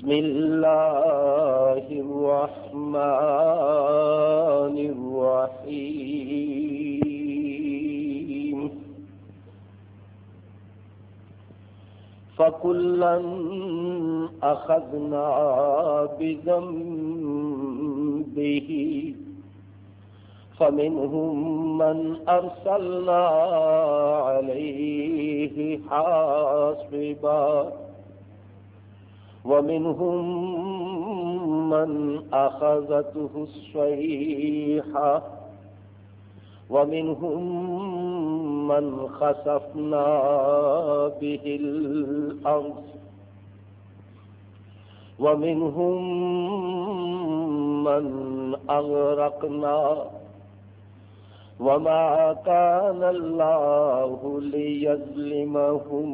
بسم الله الرحمن الرحيم. فكلا أخذنا بذنبه فمنهم من أرسلنا عليه حاصبا. ومنهم من أخذته الصيحة ومنهم من خسفنا به الأرض ومنهم من أغرقنا وما كان الله ليظلمهم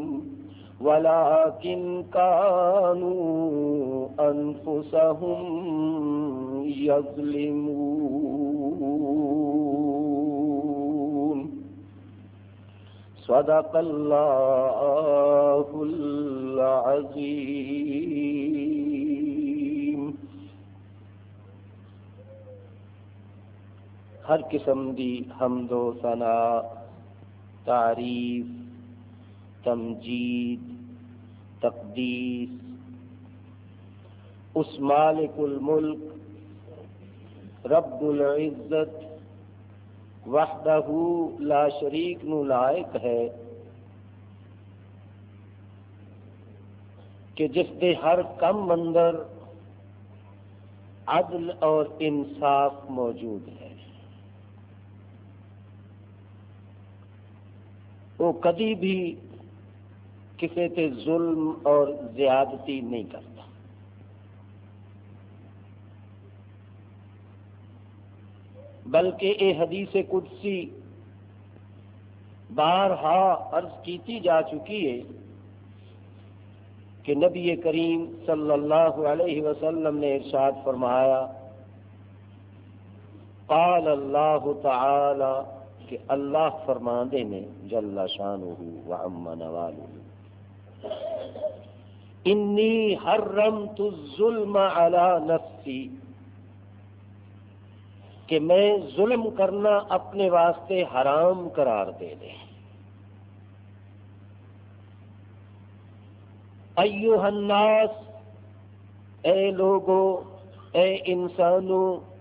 ولكن كانوا أنفسهم يظلمون. صدق الله العظيم. ہر قسم دی حمد و ثنا تعریف تمجید، تقدیس۔ اس مالک الملک، رب العزت، وحدہ لا شریک نو لائق ہے۔ کہ جس دے ہر کم اندر عدل اور انصاف موجود ہے۔ وہ کدی بھی کسی تے ظلم اور زیادتی نہیں کرتا۔ بلکہ یہ حدیث قدسی بارہا عرض کیتی جا چکی ہے کہ نبی کریم صلی اللہ علیہ وسلم نے ارشاد فرمایا، قال اللہ تعالی کہ اللہ فرما دے نے جل شانہ و عم نوالہ۔ انی حرمت الظلم علی نفسی کہ میں ظلم کرنا اپنے واسطے حرام قرار دے دے۔ ایوہ الناس، اے لوگو، اے انسانوں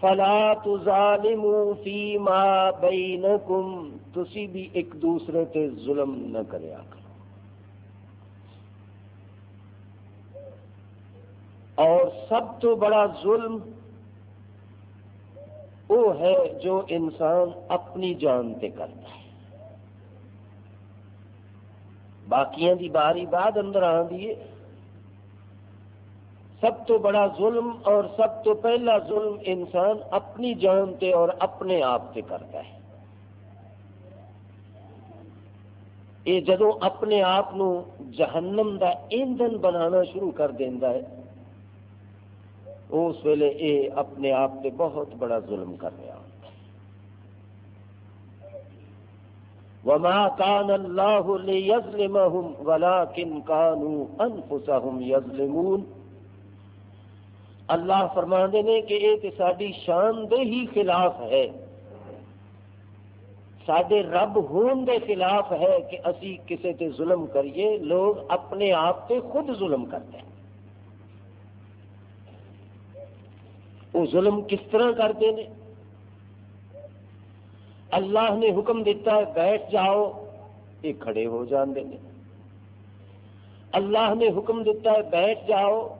فلا تظالموا فيما بينكم تسی بھی ایک دوسرے تے ظلم نہ کریا کرو اور سب تو بڑا ظلم وہ ہے جو انسان اپنی جان تے کرتا ہے۔ باقیاں دی باری بعد اندر آدھی ہے سب تو بڑا ظلم اور سب تو پہلا ظلم انسان اپنی جان تے اور اپنے آپ سے کرتا ہے۔ یہ جدو اپنے آپ جہنم دا ایندھن بنانا شروع کر دینا ہے، اس ویلے یہ اپنے آپ سے بہت بڑا ظلم کر رہا وما كان الله ليظلمهم ولكن كانوا انفسهم يظلمون۔ اللہ فرما نے کہ یہ تو ساری شان دے ہی خلاف ہے۔ سڈے رب ہون دے خلاف ہے کہ اسی کسے تے ظلم کریے، لوگ اپنے آپ پہ خود ظلم کرتے ہیں۔ وہ ظلم کس طرح کرتے ہیں؟ اللہ نے حکم دیتا ہے، بیٹھ جاؤ، یہ کھڑے ہو جاندے ہیں۔ اللہ نے حکم دیتا ہے، بیٹھ جاؤ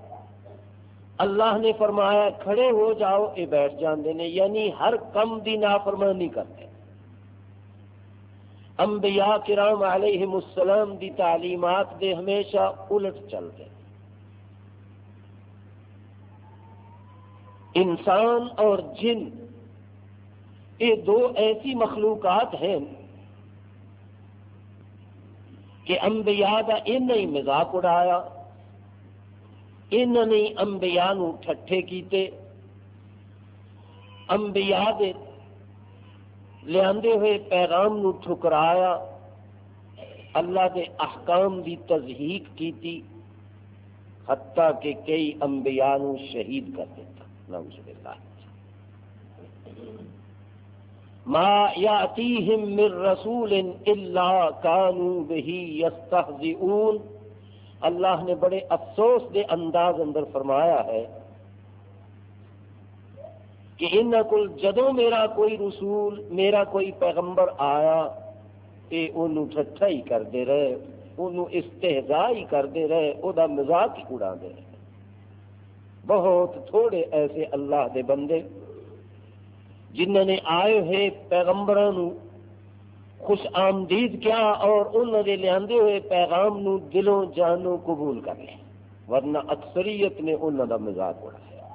اللہ نے فرمایا کھڑے ہو جاؤ یہ بیٹھ جاندے نے یعنی ہر کم دی نافرمانی کرتے انبیاء کرام علیہ السلام دی تعلیمات دے ہمیشہ الٹ چلتے انسان اور جن، یہ دو ایسی مخلوقات ہیں کہ انبیاء کا ان ہی مذاق اڑایا انہوں نے انبیاء نو ٹھٹھے کیتے۔ انبیاء دے لیاندے ہوئے پیغام نو ٹھکرایا، اللہ دے احکام دی تزہیق کیتی، حتیٰ کہ کئی انبیاء نو شہید کر دیتا۔ نعوذ باللہ۔ ما یاتیہم من رسول الا کانوا به یستهزئون اللہ نے بڑے افسوس دے انداز اندر فرمایا ہے کہ ان کو جدو میرا کوئی رسول، میرا کوئی پیغمبر آیا یہ انہوں ٹھٹھا ہی کرتے رہے انہوں استحضا ہی کرتے رہے وہ مزاق ہی اڑا دے رہے۔ بہت تھوڑے ایسے اللہ دے بندے جنہوں نے آئے ہوئے پیغمبروں خوش آمدید کیا اور انہوں نے لیا ہوئے پیغام نو دلوں جانوں قبول کر لیا، ورنہ اکثریت نے انہوں کا مزاق اڑایا۔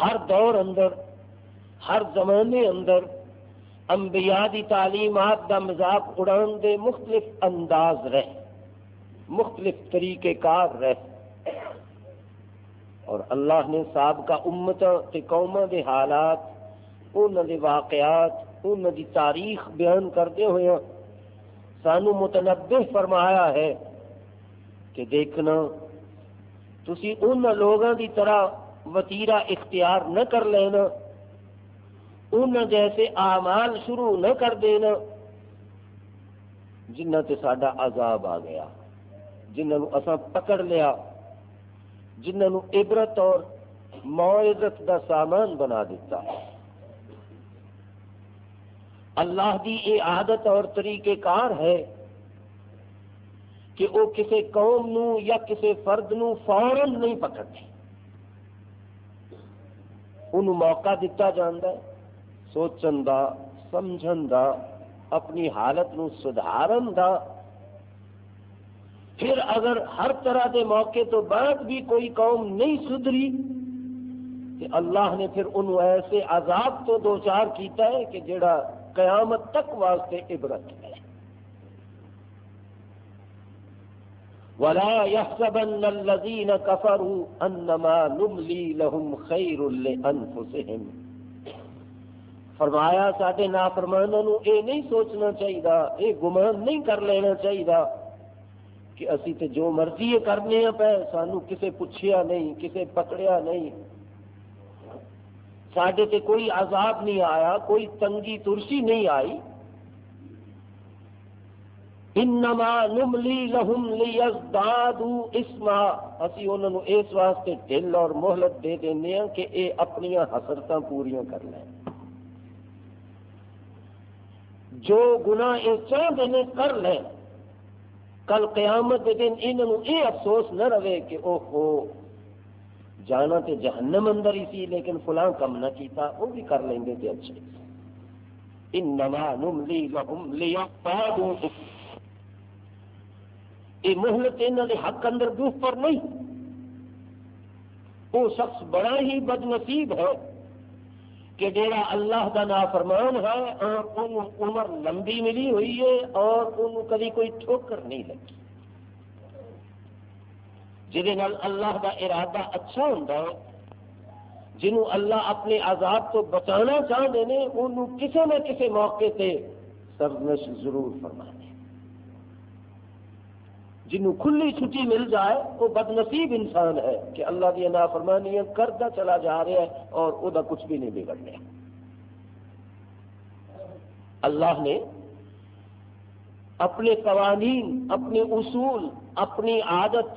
ہر دور اندر، ہر زمانے اندر انبیاء دی تعلیمات دا مزاق اڑان دے مختلف انداز رہ مختلف طریقے کار رہ اور اللہ نے سابقہ امت تے قوما دے حالات، انہوں دے واقعات ان کی تاریخ بیان کرتے ہوئے سانو متنبع فرمایا ہے کہ دیکھنا، تسی ان لوگوں کی طرح وتیرا اختیار نہ کر لینا ان جیسے اعمال شروع نہ کر دینا جنہ تے ساڈا عذاب آ گیا جنہوں اساں پکڑ لیا جنہوں عبرت اور معذت دا سامان بنا دیتا اللہ دی یہ عادت اور طریقہ کار ہے کہ وہ کسی قوم نو یا کسی فرد نو فوراً نہیں پکڑتے۔ ان موقع دتا جاندہ ہے، سوچن دا، سمجھن دا، اپنی حالت نو سدھارن دا۔ پھر اگر ہر طرح دے موقع تو بعد بھی کوئی قوم نہیں سدھری اللہ نے پھر انہوں ایسے عذاب تو دو چار کیتا ہے کہ جڑا قیامت تک واسطے عبرت ہے۔ ولا يحسبن الذين كفروا انما نملي لهم خير لانفسهم فرمایا، ساڈے نافرمانوں نو اے نہیں سوچنا چاہیے اے گمان نہیں کر لینا چاہیے کہ اسی تے جو مرضی کرنے پہ سانو کسے پوچھیا نہیں، کسے پکڑیا نہیں۔ سڈے تے کوئی عذاب نہیں آیا، کوئی تنگی ترسی نہیں آئی۔ انما نملی لہم لیزدادو اسما اسی انہوں نے اس واسطے دل اور مہلت دے دینے ہیں کہ اے اپنی حسرتاں پوریاں کر لیں۔ جو گناہ اے چاہ دینے کر لیں۔ کل قیامت دے دن انہوں اے افسوس نہ رہے کہ او ہو جانا تے جہنم اندر ہی سی لیکن فلاں کم نہ کیتا، وہ بھی کر لیں گے تے اچھے انما نملی یہ محلت انہوں نے حق اندر دوف پر نہیں۔ وہ شخص بڑا ہی بد نصیب ہے کہ جیڑا اللہ کا نافرمان ہے اور ان عمر لمبی ملی ہوئی ہے اور ان کبھی کوئی ٹھوکر نہیں لگی۔ جہد اللہ کا ارادہ اچھا ہوں جنہوں اللہ اپنے عذاب تو بچانا چاہتے ہیں، انہوں کسی نہ کسی موقع سے سرنش ضرور فرما دیں جنہوں کھلی چھٹی مل جائے، وہ بد نصیب انسان ہے کہ اللہ کی نافرمانیاں کرتا چلا جا رہا ہے اور وہ کچھ بھی نہیں بگڑ رہا۔ اللہ نے اپنے قوانین، اپنے اصول، اپنی عادت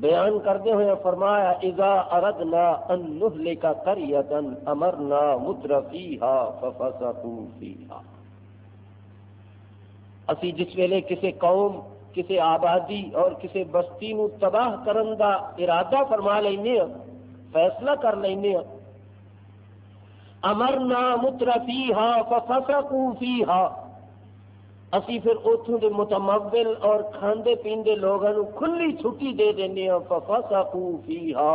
بیان کرتے ہوئے فرمایا، اذا اردنا ان نہلک قریتا امرنا مترفیها ففسقوا فیها اسی جس ویلے کسی قوم کسی آبادی اور کسی بستی نو تباہ کرن دا ارادہ فرما لینے، فیصلہ کر لینے، امرنا مترفیها ففسقوا فیها اسی پھر اتوں کے متمول اور کھاندے پیندے لوگوں کھلی چھٹی دے دینے ہاں ففاسا فیہا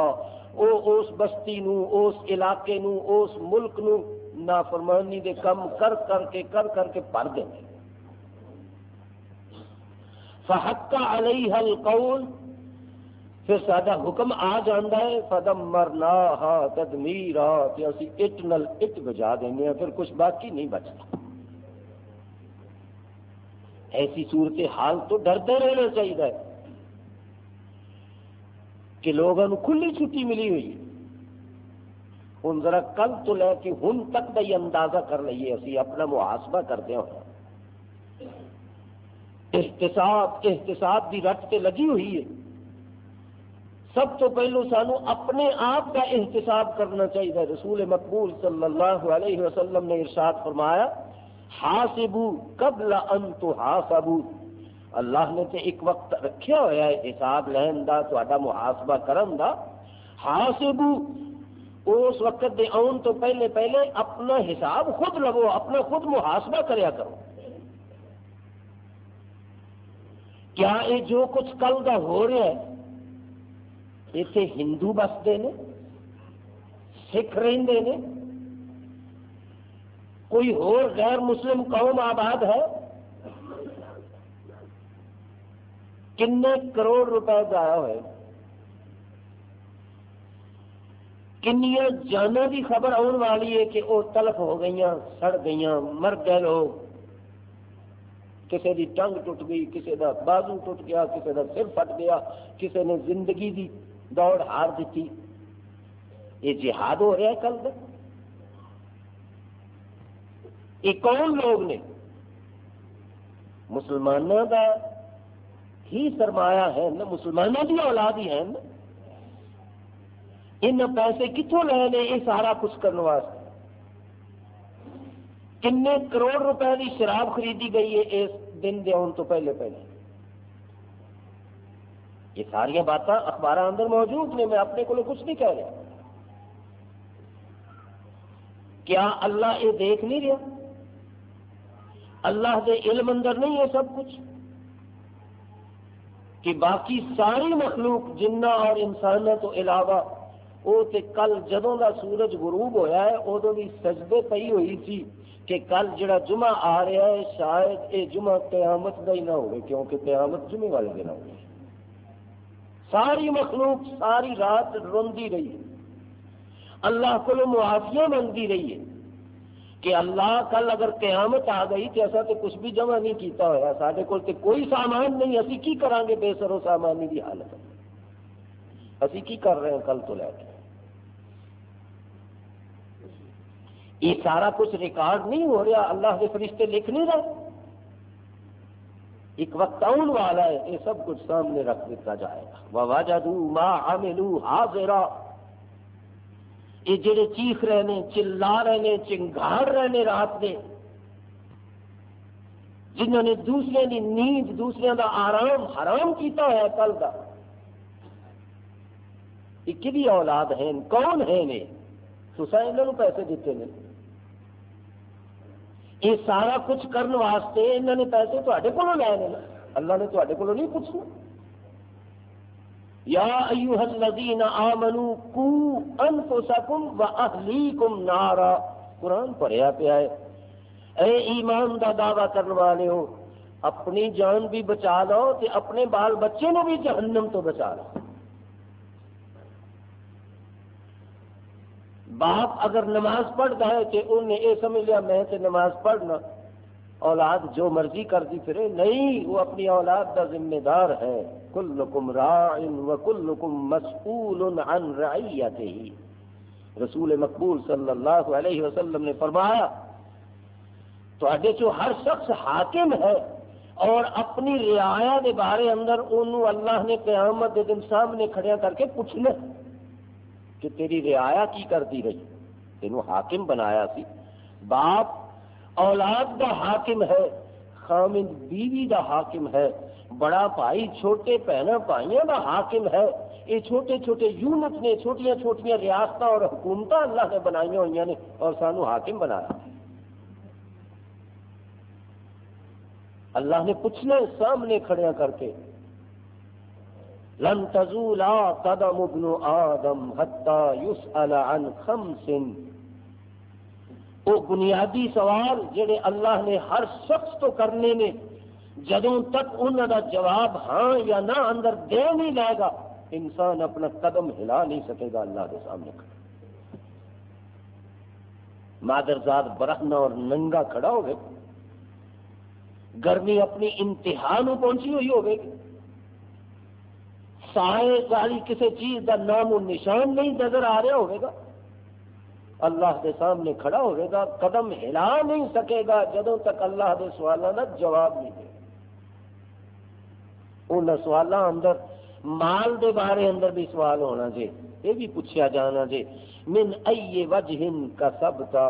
او اس بستی نو اس علاقے نو اس ملک نو نافرمانی دے کم کر کر کے کر کر کے پڑ دیں فحق علیہ القول۔ پھر سادہ حکم آ جاندہ ہے فدم مرنا ہا تدمیرا کہ اسی اٹ نل اٹ بجا دینے ہیں پھر کچھ باقی نہیں بچتا۔ ایسی صورت حال تو ڈرتے رہنا چاہیے کہ لوگوں کھلی چھٹی ملی ہوئی ہوں ذرا کل تو لے کے ہوں تک کا ہی اندازہ کر لیے اسی اپنا محاسبہ کردے ہوں احتساب احتساب کی رٹ تے لگی ہوئی ہے۔ سب تو پہلو سانو اپنے آپ کا احتساب کرنا چاہیے۔ رسول مقبول صلی اللہ علیہ وسلم نے ارشاد فرمایا حاسبو قبل ان تو حاسبو اللہ نے تے ایک وقت رکھیا ہوا ہے، حساب لین دا تا محاسبہ کرن دا۔ حاسبو، اس وقت دے آن تو پہلے پہلے اپنا حساب خود لگو، اپنا خود محاسبہ کریا کرو۔ کیا یہ جو کچھ کل کا ہو رہا ہے اتنے ہندو بستے ہیں سکھ رہتے ہیں کوئی اور غیر مسلم قوم آباد ہے؟ کنے کروڑ روپے ضائع ہوئے؟ کنیا جانا کی خبر آنے والی ہے کہ وہ تلف ہو گئی سڑ گئی مر گئے لوگ۔ کسی کی ٹنگ ٹوٹ گئی کسی کا بازو ٹوٹ گیا کسی کا سر پٹ گیا کسی نے زندگی دی دوڑ ہار دیتی۔ یہ جہاد ہو رہا ہے کل تک؟ یہ کون لوگ نے؟ مسلمانوں کا ہی سرمایہ ہے نا، مسلمانوں کی اولاد ہی ہے نا۔ ان پیسے کتوں لے لے یہ سارا کچھ کرنے واسطے۔ کنے کروڑ روپے کی شراب خریدی گئی ہے اس دن دے آن تو پہلے پہلے۔ یہ ساری باتیں اخبار اندر موجود نے میں اپنے کو کچھ نہیں کہہ رہا۔ کیا اللہ یہ دیکھ نہیں رہا؟ اللہ دے علم اندر نہیں ہے سب کچھ کہ باقی ساری مخلوق جنہ اور انسانوں تو علاوہ وہ تے کل جدوں دا سورج غروب ہویا ہے ادو بھی سجدے پئی ہوئی تھی کہ کل جڑا جمعہ آ رہا ہے، شاید یہ جمعہ قیامت کا ہی نہ ہوئے، کیونکہ قیامت جمعے والے دن ہوگی ساری مخلوق ساری رات روندی رہی۔ ہے اللہ کو معافیا منگتی رہی ہے۔ کہ اللہ کل اگر قیامت آ گئی تو ایسا تو کچھ بھی جمع نہیں کیتا ہوا سارے کو کوئی سامان نہیں۔ اسی کی کریں گے بے سرو سامانی کی حالت؟ اسی کی کر رہے ہیں کل تو لے کے؟ یہ سارا کچھ ریکارڈ نہیں ہو رہا۔ اللہ کے فرشتے لکھ نہیں رہے؟ ایک وقت آن والا ہے۔ یہ سب کچھ سامنے رکھ دیتا جائے گا۔ وجہ ما عملو حاضرا۔ یہ جڑے چیخ رہے ہیں، چلا رہے ہیں چنگاڑ رہے ہیں رات میں جنہوں نے دوسرے کی نیند، دوسرے کا آرام حرام کیتا ہوا کل کا یہ کبھی اولاد ہیں؟ کون ہیں تو انہوں پیسے دیتے ہیں۔ یہ سارا کچھ کرنے واسطے انہوں نے پیسے تے کو لے لینا اللہ نے تے کو نہیں پوچھنا۔ یا ایوہ الذین آمنوا کو انفسکم و اہلیکم نارا قرآن پڑھیا پیا ہے۔ اے ایمان دا دعویٰ کرنے والے ہو، اپنی جان بھی بچا لو تے اپنے بال بچے نو بھی جہنم تو بچا لو۔ باپ اگر نماز پڑھتا ہے کہ انہیں یہ سمجھ لیا میں تے نماز پڑھنا۔ اولاد جو مرضی کرتی پھرے، نہیں، وہ اپنی اولاد کا ذمہ دار ہے۔ کلکم راع و کلکم مسئول عن رعیته رسول مقبول صلی اللہ علیہ وسلم نے فرمایا تو جو ہر شخص حاکم ہے اور اپنی رعایا کے بارے اندر انہوں اللہ نے قیامت دے دن سامنے کھڑیا کر کے پوچھنا کہ تیری رعایا کی کرتی رہی؟ تینوں حاکم بنایا سی۔ باپ اولاد دا حاکم ہے، خامد بیوی دا حاکم ہے، بڑا بھائی، چھوٹے بہن بھائیوں دا حاکم ہے۔ یہ چھوٹے چھوٹے یونٹ نے، چھوٹیاں چھوٹیاں ریاست اور حکومت اللہ نے بنائی ہوئی نے اور سانو حاکم بنایا۔ اللہ نے پوچھنا سامنے کھڑیا کر کے۔ لن تزولا قدم ابن آدم حتى يسأل عن خمس۔ وہ بنیادی سوال جڑے اللہ نے ہر شخص تو کرنے نے، جدوں تک انہوں کا جواب ہاں یا نہ اندر دے نہیں لائے گا، انسان اپنا قدم ہلا نہیں سکے گا اللہ کے سامنے کھڑا۔ مادرزاد برہنا اور ننگا کھڑا ہوگا گرمی اپنی انتہا نو پہنچی ہوئی ہوگی سائے والی کسی چیز کا نام و نشان نہیں نظر آ رہا ہوگا اللہ کے سامنے کھڑا ہوئے گا، قدم ہلا نہیں سکے گا جدوں تک اللہ کے سوالوں کا جواب نہیں دے ان سوالوں اندر، مال دے بارے اندر بھی سوال ہونا جی یہ بھی پوچھا جانا جی۔ من ائیے وجہ کا سب تھا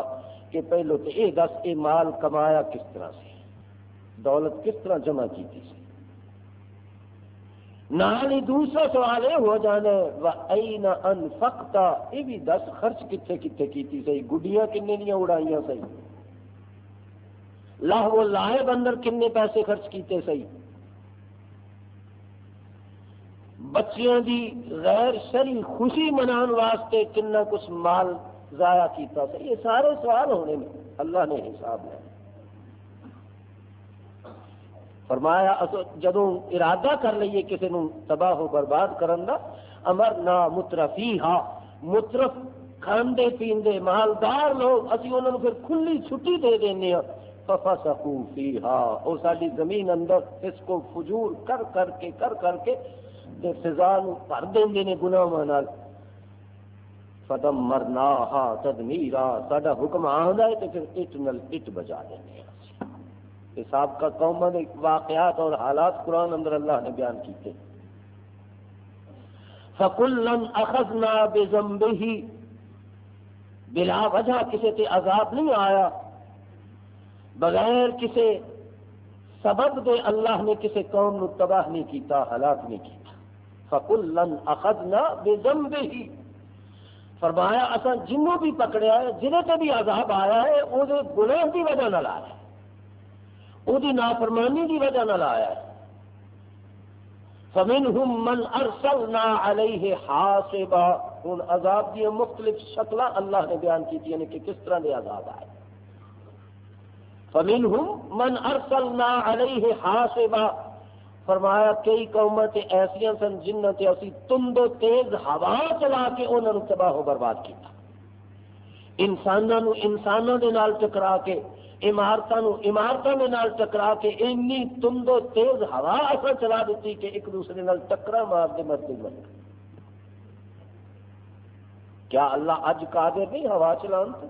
کہ پہلو تو یہ دس، یہ مال کمایا کس طرح سے؟ دولت کس طرح جمع کی تھی؟ نال ہی دوسرا سوال یہ ہو جانا ہے انفقتا؟ یہ بھی دس خرچ کتنے کتنے کی سی گڈیاں کنے دیا اڑائیاں سی لاہ وہ لاہے بندر کنے پیسے خرچ کیتے سی بچیاں دی غیر شری خوشی منان واسطے کنا کچھ مال ضائع کیتا سی یہ سارے سوال ہونے میں اللہ نے حساب لیا۔ فرمایا جدو ارادہ کر لیے کسی نو تباہ و برباد کرن دا، امر نہ مترفی ہا مترف کھاندے پیندے مالدار لوگ اسی انہوں نے پھر کھلی چھٹی دے دینے ہاں ففسقو فیہا۔ اور ساری زمین اندر اس کو فجور کر کر کے، کر کر کے دے سزا نو بھر دیں نے گناہ نال۔ فتم مرنا ہا تدمیرا، ساڈا حکم آندا ہے تے پھر اٹ نل اٹ بجا دینے ہیں حساب کا قوم واقعات اور حالات قرآن اندر اللہ نے بیان کیتے فکلن اخذنا بزمبه بلا وجہ کسی تے عذاب نہیں آیا۔ بغیر کسی سبب دے اللہ نے کسی قوم نو تباہ نہیں کیتا، ہلاک نہیں کیتا۔ فکلن اخذنا بزمبه فرمایا اصا جنوں بھی پکڑیا ہے، جنہیں تے بھی عذاب آیا ہے وہ گناہ کی وجہ نہ آیا ہے۔ وہ نافرمانی کی وجہ نہ لایا ہے۔ فمن ہم من ارسلنا علیہ حاسبا۔ ان عذاب کی مختلف شکل اللہ نے بیان کی یعنی کہ کس طرح کے عذاب آئے۔ فمن ہم من ارسلنا علیہ حاسبا۔ فرمایا، کئی قومت ایسا سن جنہ تے اسی تند تیز ہوا چلا کے انہوں نے تباہ و برباد کیا انسانوں انسانوں دے نال ٹکرا کے عمارتوں عمارتوں کے نال ٹکرا کے اینی تند و تیز ہوا اثر چلا دیتی کہ ایک دوسرے نال ٹکرا مار دے مرتے مر کیا اللہ اج قادر نہیں ہوا چلان تو؟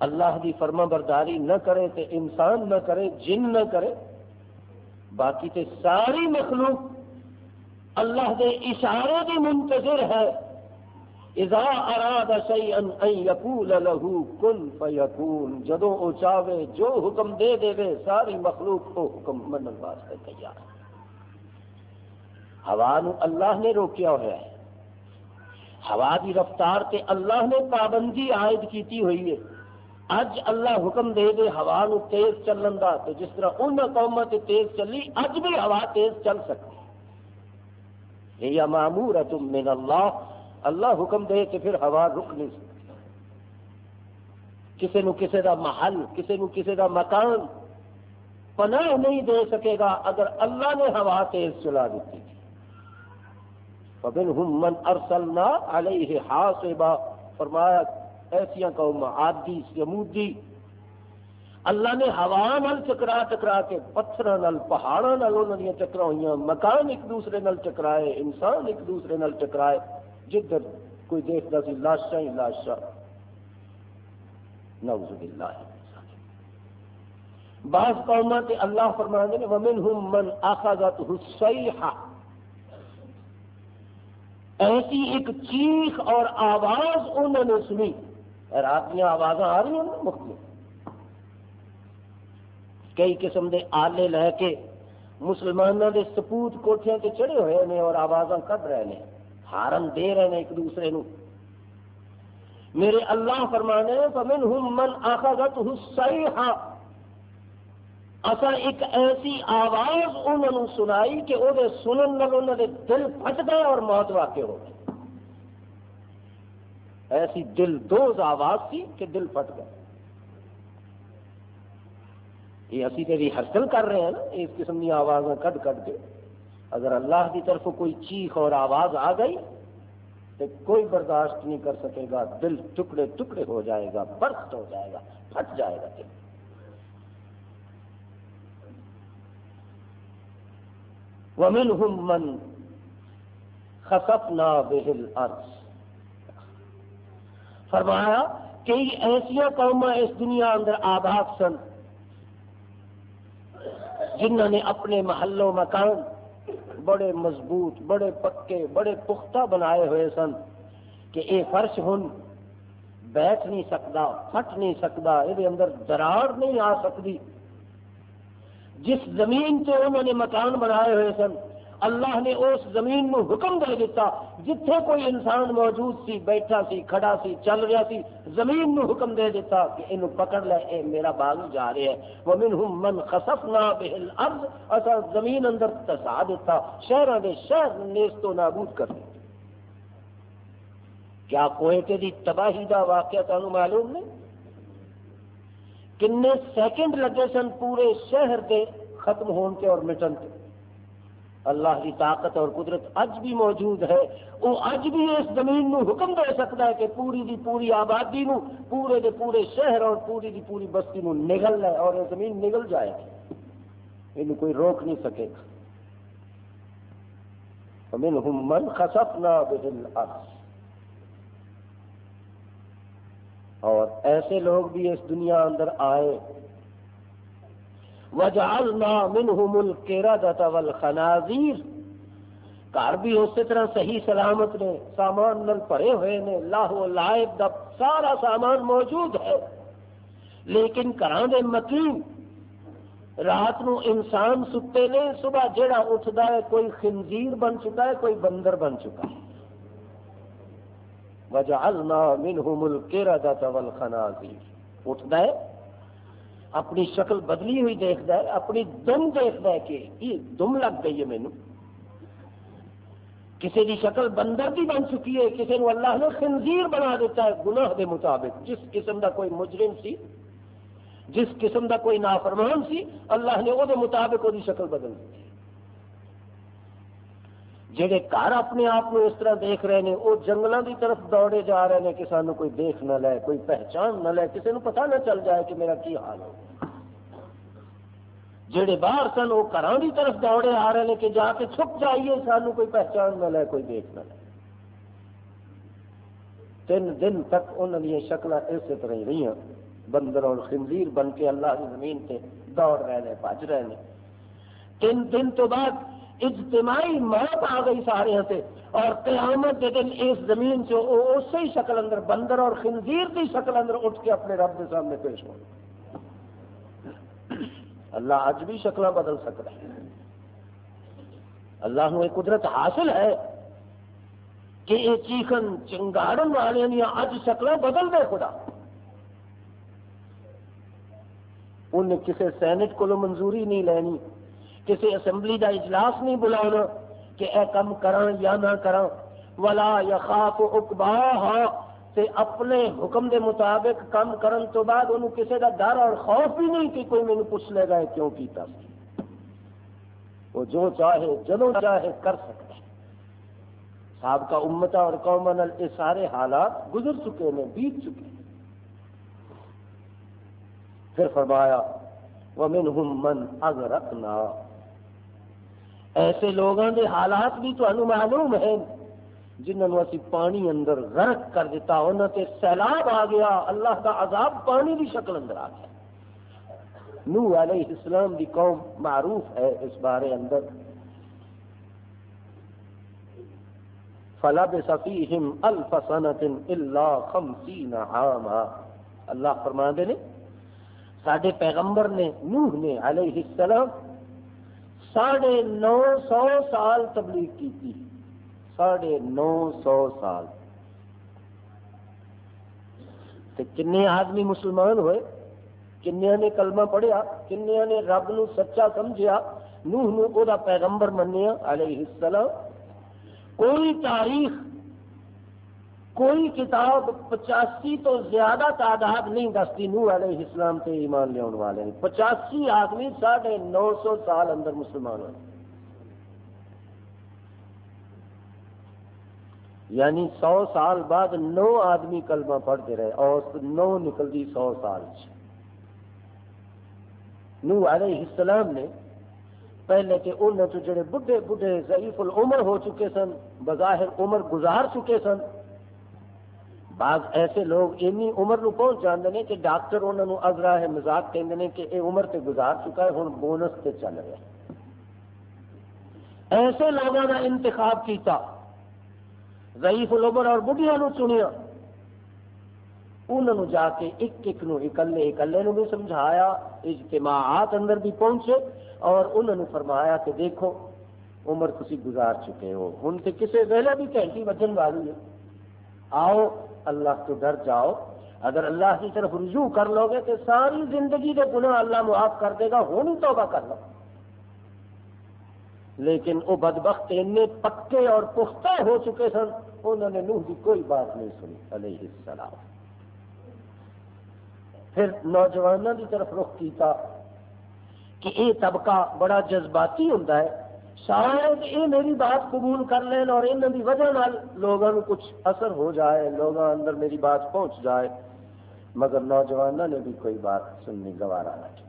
اللہ دی فرما برداری نہ کرے تے انسان نہ کرے، جن نہ کرے، باقی تے ساری مخلوق اللہ دے اشارے دی منتظر ہے۔ اذا اراد شيئا ان يقول له كن فيكون جدوں او چاہے جو حکم دے دے وے، ساری مخلوق کو حکم منن واسطے تیار ہوا نو اللہ نے روکیا ہوا ہے۔ ہوا دی رفتار تے اللہ نے پابندی عائد کیتی ہوئی ہے۔ اج اللہ حکم دے دے، ہوا نو تیز چلن دا تو جس طرح ان قوموں تے تیز چلی، اج بھی ہوا تیز چل سکتی۔ ہے یہ معمورۃ من اللہ اللہ حکم دے تو پھر ہوا رک نہیں سکتی۔ کسی نو کسی دا محل کسی نو کسی دا مکان پناہ نہیں دے سکے گا اگر اللہ نے ہوا تیز چلا دیتی۔ تھی فبن من ارسلنا علیہ فرمایا ایسیا قوم عادی سمودی اللہ نے ہوا نل چکرا چکرا کے پتھر نل پہاڑوں نل انہوں چکرا ہوئی مکان ایک دوسرے نل چکرائے، انسان ایک دوسرے نل چکرائے۔ جدھر کوئی دیکھتا سی لاشا ہی لاشا نعوذ باللہ بعض قوما تے اللہ فرمانے نے ومنہم من اخذت الصیحہ ایسی ایک چیخ اور آواز انہوں نے سنی۔ رات میں آواز آ رہی ہیں مختلف کئی قسم دے آلے لے کے مسلمانوں دے سپوت کوٹھیاں تے چڑھے ہوئے ہیں اور آوازاں کٹ رہے ہیں ہارن دے رہے ہیں ایک دوسرے نو۔ میرے اللہ فرمانے فمن ہم من آخذت حسیحا اسا ایک ایسی آواز انہوں نے سنائی کہ وہ سنن نال انہوں نے دل پھٹ گئے اور موت واقع ہو گئی۔ ایسی دل دوز آواز تھی کہ دل پھٹ گئے۔ یہ اسی تے ریہرسل کر رہے ہیں نا، اس قسم کی آوازیں کٹ کٹ کے۔ اگر اللہ کی طرف کوئی چیخ اور آواز آ گئی تو کوئی برداشت نہیں کر سکے گا، دل ٹکڑے ٹکڑے ہو جائے گا، برخت ہو جائے گا، پھٹ جائے گا دل۔ وَمِنْهُمْ مَنْ خَسَفْنَا بہل ارس فرمایا کئی ایسیا قومیں اس دنیا اندر آباد سن جنہوں نے اپنے محلوں، مکان بڑے مضبوط، بڑے پکے، بڑے پختہ بنائے ہوئے سن کہ یہ فرش ہن، بیٹھ نہیں سکتا پھٹ نہیں سکتا یہ اندر دراڑ نہیں آ سکتی جس زمین سے انہوں نے مکان بنائے ہوئے سن اللہ نے اس زمین نو حکم دے دیتا جتھے کوئی انسان موجود سی، بیٹھا سی، کھڑا سی، چل رہا سی، زمین نو حکم دے دیتا کہ انہوں پکڑ لے، اے میرا باغ جا رہا ہے۔ ومنہم من خسفنا به الارض، اسا زمین اندر تسا دیتا شہراں دے شہر نیست و نابود کر دیتا کیا کوئٹے دی تباہی دا واقعہ تانوں معلوم نہیں؟ کنے سیکنڈ لگے سن پورے شہر دے ختم ہون کے اور مٹن کے اللہ کی طاقت اور قدرت اج بھی موجود ہے۔ وہ اج بھی اس زمین نو حکم دے سکتا ہے کہ پوری دی پوری آبادی نو، پورے دے پورے شہر اور پوری دی پوری بستی نو نگل لے اور یہ زمین نگل جائے گی۔ یہ کوئی روک نہیں سکے گا۔ ومنهم من خسفنا به الارض۔ اور ایسے لوگ بھی اس دنیا اندر آئے وجعلنا منهم القردة والخنازير۔ گھر بھی اسی طرح صحیح سلامت نے، سامان نل بھرے ہوئے نے لاہ و لائب دا سارا سامان موجود ہے۔ لیکن گھران دے مکین رات نو انسان ستے نے، صبح جڑا اٹھتا ہے، کوئی خنزیر بن چکا ہے، کوئی بندر بن چکا ہے۔ وجعلنا منهم القردة والخنازير۔ اٹھتا ہے اپنی شکل بدلی ہوئی دیکھتا ہے، اپنی دم دیکھتا ہے کہ یہ دم لگ گئی ہے مینو کسی کی شکل بندر کی بن چکی ہے، کسی نے اللہ نے خنزیر بنا دیتا ہے گناہ دے مطابق۔ جس قسم کا کوئی مجرم سی، جس قسم کا کوئی نافرمان سی، اللہ نے وہ مطابق وہ شکل بدل دی۔ جہے گھر اپنے آپ کو اس طرح دیکھ رہے ہیں وہ جنگلوں کی طرف دوڑے جا رہے ہیں کہ سانو کوئی دیکھ نہ لے، کوئی پہچان نہ لے کسی نے پتا نہ چل جائے کہ میرا کی حال ہو جہے باہر سن وہ گھر کی طرف دوڑے آ رہے ہیں کہ جا کے چھپ جائیے، سانو کوئی پہچان نہ لے، کوئی دیکھ نہ لے۔ تین دن تک انہوں نے شکل اسی طرح ہی رہی بندر اور خنزیر بن کے اللہ کی زمین سے دوڑ رہے ہیں بج رہے ہیں تین دن تو بعد اجتماعی موت آ گئی سارے سے اور قیامت کے دن اس زمین سے وہ اسی شکل اندر بندر اور خنزیر کی شکل اندر اٹھ کے اپنے رب کے سامنے پیش ہو۔ اللہ اج بھی شکل بدل سکتا ہے۔ اللہ کو قدرت حاصل ہے کہ یہ چیخن، چنگاڑن والے اج شکل بدل دے خدا۔ انہیں کسی سینٹ کو منظوری نہیں لینی۔ کسی اسمبلی کا اجلاس نہیں بلا کہ اے کم کرن یا نہ کرن۔ ولا یا خاک تے اپنے حکم دے مطابق کم کرن تو بعد انہوں کسی کا ڈر اور خوف بھی نہیں کہ کوئی مینو پوچھ لے گا کیوں کیتا وہ جو چاہے جدو چاہے کر سکتا ہے۔ سابقہ امتا اور قوم یہ سارے حالات گزر چکے ہیں، بیت چکے ہیں۔ پھر فرمایا، وَمِنْهُمْ مَنْ أَغْرَقْنَا۔ ایسے لوگوں کے حالات بھی تو معلوم ہیں، جنہوں نے اسی پانی اندر غرق کر دیتا، انہوں سے سیلاب آ گیا، اللہ کا عذاب پانی کی شکل اندر آ گیا۔ نو علیہ السلام کی قوم معروف ہے اس بارے اندر۔ فلب سفیہم الف سنت الا خمسین عاما۔ اللہ فرما دے نے، ساڈے پیغمبر نے، نوح نے علیہ السلام ساڑھے نو سو سال تبلیغ کی تھی ساڑھے نو سو سال۔ کنے آدمی مسلمان ہوئے کنیا نے کلمہ پڑھیا کنیا نے رب نو سچا سمجھیا، نوح نو او دا پیغمبر منیا علیہ السلام۔ کوئی تاریخ کوئی کتاب پچاسی تو زیادہ تعداد نہیں دستی نو علیہ اسلام سے ایمان لیا والے پچاسی آدمی ساڑھے نو سو سال اندر مسلمان ہوئے۔ یعنی سو سال بعد نو آدمی کلمہ پڑھتے رہے اور نو نکلتی سو سال نو علیہ السلام نے پہلے کہ انہوں تو جڑے بڑھے بڑھے ضعیف العمر ہو چکے سن، بظاہر عمر گزار چکے سن بعض ایسے لوگ اینی عمر نو پہنچ جاندے ہیں کہ ڈاکٹر انہوں نے ازرا ہے مزاق کہندے ہیں کہ اے عمر تے گزار چکا ہے، ہن بونس تے چل رہا ہے۔ ایسے لوگوں کا انتخاب کیتا۔ ضعیف العمر اور بڑھیا نو چنیا۔ انہوں جا کے ایک ایک نو اکلے اکلے نو بھی سمجھایا، اجتماعات اندر بھی پہنچے اور انہوں نے فرمایا کہ دیکھو، عمر تسی گزار چکے ہو۔ ہوں تو کسی ویلے بھی گھنٹی وجن والی ہے۔ آؤ اللہ تو ڈر جاؤ۔ اگر اللہ کی طرف رجوع کر لو گے تو ساری زندگی کے گناہ اللہ معاف کر دے گا ہوں توبہ کر لو۔ لیکن وہ بدبخت اتنے پکے اور پختہ ہو چکے سن، انہوں نے نوح کی کوئی بات نہیں سنی، علیہ السلام۔ پھر نوجوانوں کی طرف رخ کیتا کہ یہ طبقہ بڑا جذباتی ہوں شاید یہ میری بات قبول کر لین اور انہوں کی وجہ نال لوگوں کو کچھ اثر ہو جائے لوگوں اندر میری بات پہنچ جائے، مگر نوجوانوں نے بھی کوئی بات سننی گوارا نہ کی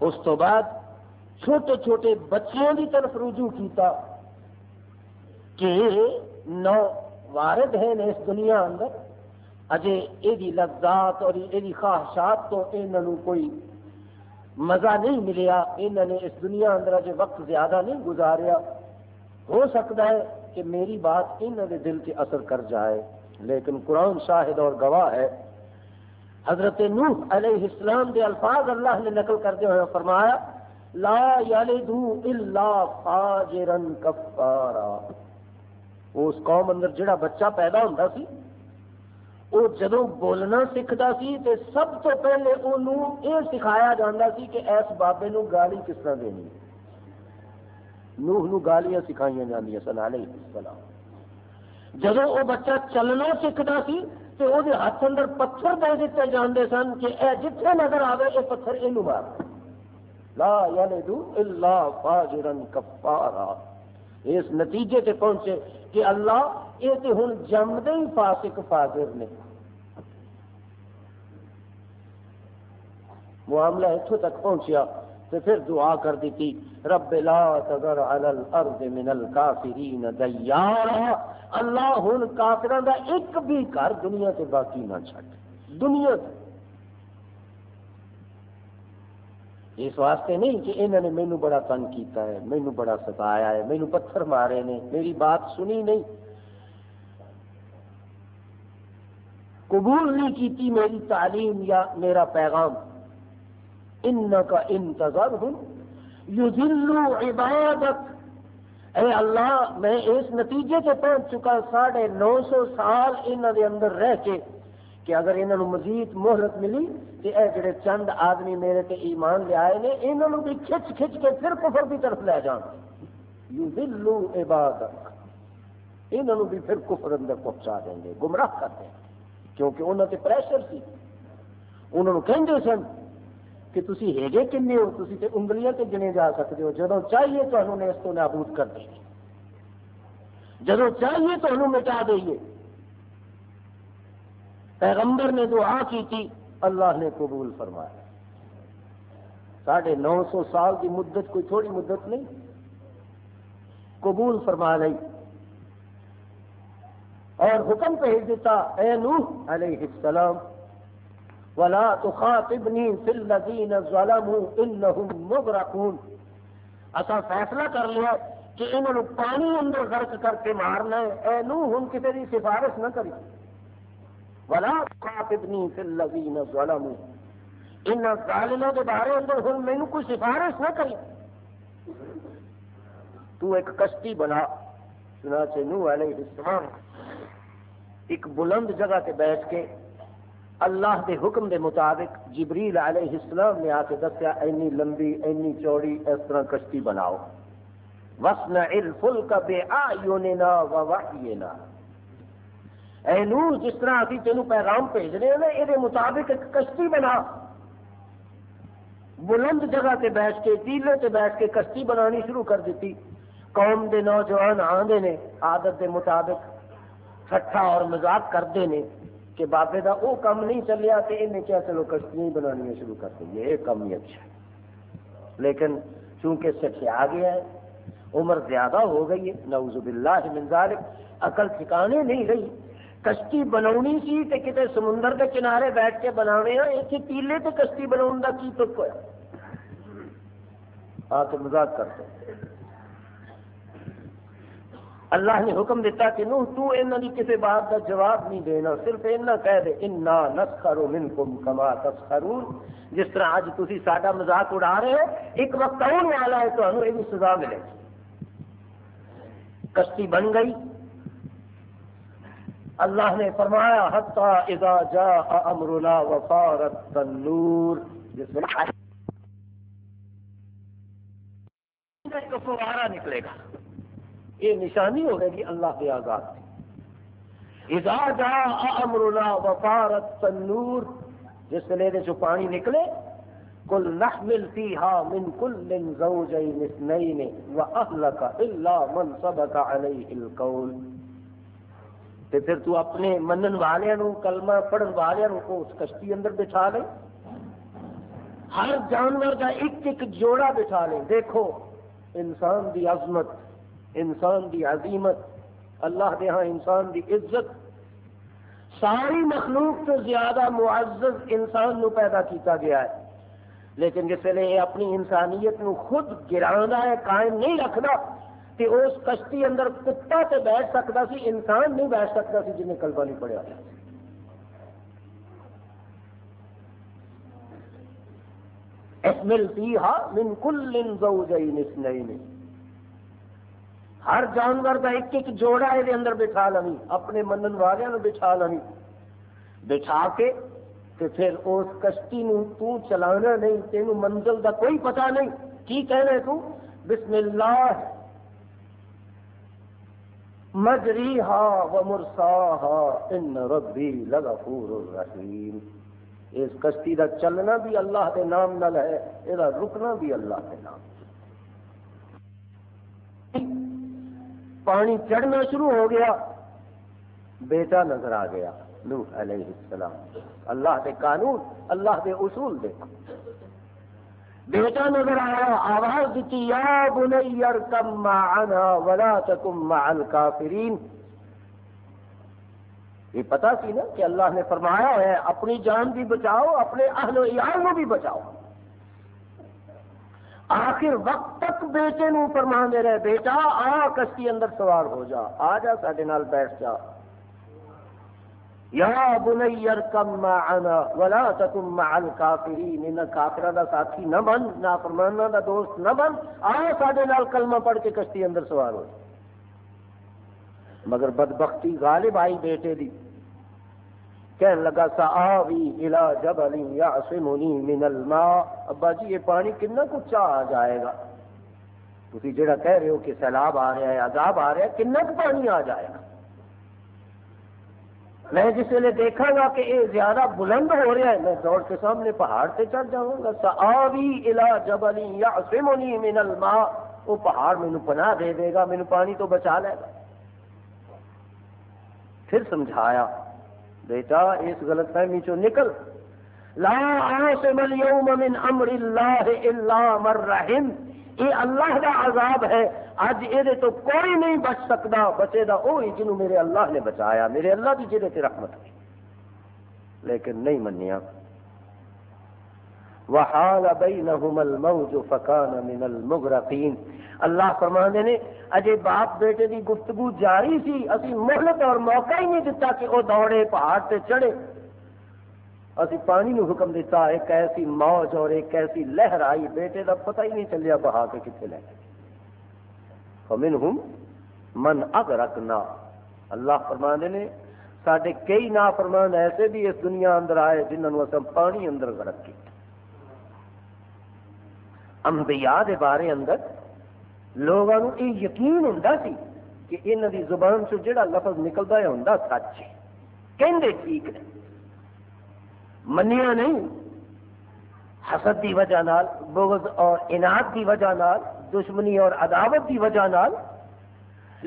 اس تو بعد چھوٹے چھوٹے بچوں کی طرف رجوع کیتا کہ نو وارد ہیں اس دنیا اندر، اجے یہ لذات اور یہ خواہشات تو انہوں کوئی مزہ نہیں ملیا۔ انہوں نے اس دنیا اندر اجے وقت زیادہ نہیں گزاریا۔ ہو سکتا ہے کہ میری بات انہوں نے دل سے اثر کر جائے، لیکن قرآن شاہد اور گواہ ہے۔ حضرت نوح علیہ السلام دے الفاظ اللہ نے نقل کرتے ہوئے فرمایا، لا یلدو الا فاجرا کفارا۔ اس قوم اندر جڑا بچہ پیدا ہوتا سی وہ جدو بولنا سیکھتا سی تے سب تو پہلے انہوں یہ سکھایا جاتا سی کہ ایس بابے نو گالی کس طرح دینی نوح نو گالیاں سکھائی جاندیاں سن، علیہ السلام۔ جدو وہ بچہ چلنا سیکھتا سی تے وہ ہاتھ اندر پتھر دے دیتے جاندے سن کہ اے جتنے نظر آوے یہ پتھر یہ مار۔ لا یلدو الا فاجرا کفارا۔ اس نتیجے تے پہنچے کہ اللہ یہ تو ہوں جمدے ہی فاسق فاضر نے۔ معاملہ اتوں تک پہنچیا تو پھر دعا کر دیتی، رب لا تذر علی الارض من الکافرین دیارا اللہ ہن کافران دا ایک بھی گھر دنیا سے باقی نہ چھٹ دنیا سے اس واسطے نہیں کہ انہوں نے مینو بڑا تنگ کیتا ہے مینو بڑا ستایا ہے مینو پتھر مارے نے، میری بات سنی نہیں۔ قبول نہیں کیتی میری تعلیم یا میرا پیغام۔ ان کا انتظار ہوں یو عبادت اے اللہ، میں اس نتیجے سے پہنچ چکا ساڑھے نو سو سال انہوں دے اندر رہ کے کہ اگر انہوں مزید مہلت ملی تو اے جڑے چند آدمی میرے تے ایمان لے آئے نے انہوں بھی کھچ کھچ کے پھر کفر کی طرف لے جان۔ یو عبادت انہوں بھی پھر کفر اندر پہنچا دیں گے، گمراہ کر دیں گے۔ کیونکہ انہوں تے پریشر سی۔ انہوں نے کہیں سن کہ تسی ہیگے کنے ہو؟ تسی تے انگلیاں تے گنے جا سکتے ہو؟ جدو چاہیے تو انہوں نے اس کو نابود کر دیں گے جدو چاہیے تو انہوں مٹا دئیے۔ پیغمبر نے دعا کی تھی، اللہ نے قبول فرمایا۔ ساڑھے نو سو سال کی مدت کوئی تھوڑی مدت نہیں۔ قبول فرما لئی۔ اور حکم بھیج دیتا، اے نوح علیہ السلام ولا تخاطبنی فی الذین ظلموا انہم مغرقون۔ اسا فیصلہ کر لیا کہ انہوں پانی اندر غرق کر کے مارنا ہے۔ اے نوح، ان کسی کی سفارش نہ کری۔ ولا تخاطبنی فی الذین ظلموا۔ ان ظالموں کے بارے اندر ہن مینوں کوئی سفارش نہ کری۔ تو ایک کشتی بنا۔ چنانچہ نوح علیہ السلام ایک بلند جگہ سے بیٹھ کے اللہ کے حکم دے مطابق جبریل علیہ السلام نے آ کے دسیا، اینی لمبی، اینی چوڑی، اس طرح کشتی بناؤ۔ وسن الفل کا بے آنا وحینا اے نور، جس طرح ابھی تینوں پیغام بھیج رہے ہیں یہ مطابق ایک کشتی بنا۔ بلند جگہ سے بیٹھ کے ٹیلے سے بیٹھ کے کشتی بنانی شروع کر دیتی۔ قوم دے نوجوان آدھے نے، عادت دے مطابق ٹھٹا اور مزاق کرتے ہیں کہ بابے کا وہ کام نہیں چلیا تو انہیں کیا چلو کشتیاں بنانی شروع کر دیں یہ کام ہی اچھا ہے۔ لیکن چونکہ سٹیا گیا ہے، عمر زیادہ ہو گئی ہے، نعوذ باللہ من ذالک، عقل ٹھکانے نہیں رہی۔ کشتی بناونی سی تے کتے سمندر کے کنارے بیٹھ کے بناوے ہاں اتنے تیلے تے کشتی بناؤن کا کی تک ہوا آ کے مزاق کرتے اللہ نے حکم دیتا کہ نو تو انہاں دی کسی بات کا جواب نہیں دینا، صرف اینا کہہ دے، انا نسخر منکم کما تسخرون۔ جس طرح اج تسی ساڈا مذاق اڑا رہے ہو، ایک وقت آنے والا ہے تو یہ بھی سزا ملے گی۔ کشتی بن گئی۔ اللہ نے فرمایا حتی اذا جاء امرنا وفارت النور جس میں فوارا نکلے گا۔ یہ نشانی ہوگی گی اللہ کے آزاد کی اذا جاء امرنا وفارت النور جس ویلے جو پانی نکلے کل نحمل فيها من كل زوجين اثنين واهلك الا من سبق عليه القول۔ تے پھر تو اپنے منن والوں کلمہ پڑھن والوں کو اس کشتی اندر بٹھا لے۔ ہر جانور کا ایک ایک جوڑا بٹھا لے۔ دیکھو، انسان دی عظمت انسان دی عظیمت، اللہ دے ہاں انسان دی عزت۔ ساری مخلوق سے زیادہ معزز انسان نو پیدا کیتا گیا ہے۔ لیکن جس ویلے یہ اپنی انسانیت نو خود گرانا ہے، قائم نہیں رکھنا کہ اس کشتی اندر کتا تے بیٹھ سکتا سی، انسان نہیں بیٹھ سکتا سی جنہیں کلبہ نہیں پڑھیا احمل فیہا من کل زوجین اثنین۔ ہر جانور کا ایک ایک جوڑا یہ اندر بٹھا لوی اپنے منن والوں بٹھا لوی بٹھا کے تے پھر اس کشتی نو تو چلانا نہیں تینوں منزل دا کوئی پتہ نہیں۔ کی کہنا تو؟ بسم اللہ۔ مجری ہا و مرسا ہا ان ربی لغفور الرحیم۔ اس کشتی دا چلنا بھی اللہ کے نام نل ہے یہ رکنا بھی اللہ کے نام۔ پانی چڑھنا شروع ہو گیا۔ بیٹا نظر آ گیا، نوح علیہ السلام۔ اللہ کے قانون، اللہ کے اصول دیکھو بیٹا نظر آیا، آواز دیتی، یا بنی ارکم معنا ولا تکم مع الکافرین. یہ پتا سی نا کہ اللہ نے فرمایا ہے، اپنی جان بھی بچاؤ، اپنے اہل و عیال کو بھی بچاؤ۔ آخر وقت تک بیٹے نو فرما دے رہے، بیٹا، آ کشتی اندر سوار ہو جا، آ جا سڈے بیٹھ جا۔ یا بنی ارکم معنا ولا تکم مع الکافرین، ان کافرہ دا ساتھی نہ بن نافرمانہ دا دوست نہ بن، آ ساڈے نال کلمہ پڑھ کے کشتی اندر سوار ہو مگر بدبختی غالب آئی بیٹے دی۔ کہنے لگا سا آوی الى جبل یعصمنی من الماء. ابا جی یہ پانی کنا کچھ آ جائے گا؟ تسی جڑا کہہ رہے ہو کہ سیلاب آ رہا ہے، عذاب آ رہا ہے کنا پانی آ جائے گا؟ میں جس ویلے دیکھا گا کہ یہ زیادہ بلند ہو رہا ہے، میں دوڑ کے سامنے پہاڑ سے چڑھ جاؤں گا، سآوی الى جبل یعصمنی من الماء. وہ پہاڑ مینو پناہ دے دے گا مینو پانی تو بچا لے گا۔ پھر سمجھایا بیٹا، اس غلط فہمی چو نکل۔ لا عاصم اليوم من امر اللہ الا من رحم۔ یہ اللہ کا عذاب ہے۔ اج یہ تو کوئی نہیں بچ سکتا بچے دا وہی جنہوں میرے اللہ نے بچایا۔ میرے اللہ کی جہد سے رحمت ہوئی لیکن نہیں منیا۔ وحال بینہم الموج فکان من المغرقین۔ اللہ فرمانے نے، اجے باپ بیٹے دی گفتگو جاری سی، اسی مہلت اور موقع ہی نہیں دیتا کہ وہ دوڑے، پہاڑ سے چڑھے۔ اسی پانی نو حکم دیتا ایک ایسی موج اور ایک ایسی لہر آئی، بیٹے دا پتہ ہی نہیں چلیا بہا کے کتنے لے فمنہم من اغرقنا۔ اللہ فرمانے نے، ساڈے کئی نا فرمان ایسے بھی اس دنیا اندر آئے جنہوں نے اسم پانی اندر غرق کی انبیاء دے بارے اندر لوگوں یہ یقین ہوں سی کہ انہوں دی زبان سے جڑا لفظ نکلتا ہے ہوں سچ کہندے ٹھیک ہے منیا نہیں، حسد کی وجہ نال، بغض اور انعد کی وجہ نال، دشمنی اور عداوت کی وجہ نال۔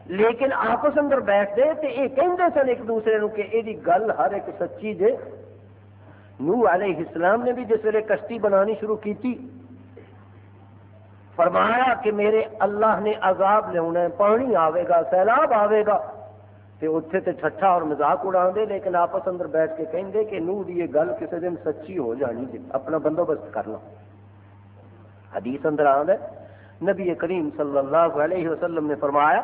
لیکن آپس اندر بیٹھ دے تو یہ کہتے سن ایک دوسرے نو کہ یہ گل ہر ایک سچی دے۔ نو علیہ السلام نے بھی جس ویلے کشتی بنانی شروع کی تھی فرمایا کہ میرے اللہ نے عذاب لیا پانی آئے گا، سیلاب آئے گا۔ تو اتنے تو ٹھٹا اور مزاق اڑا دے، لیکن آپس اندر بیٹھ کے کہیں دے کہ نو یہ گل کسی دن سچی ہو جانی جی۔ اپنا بندوبست کر لو۔ حدیث اندر آد ہے نبی کریم صلی اللہ علیہ وسلم نے فرمایا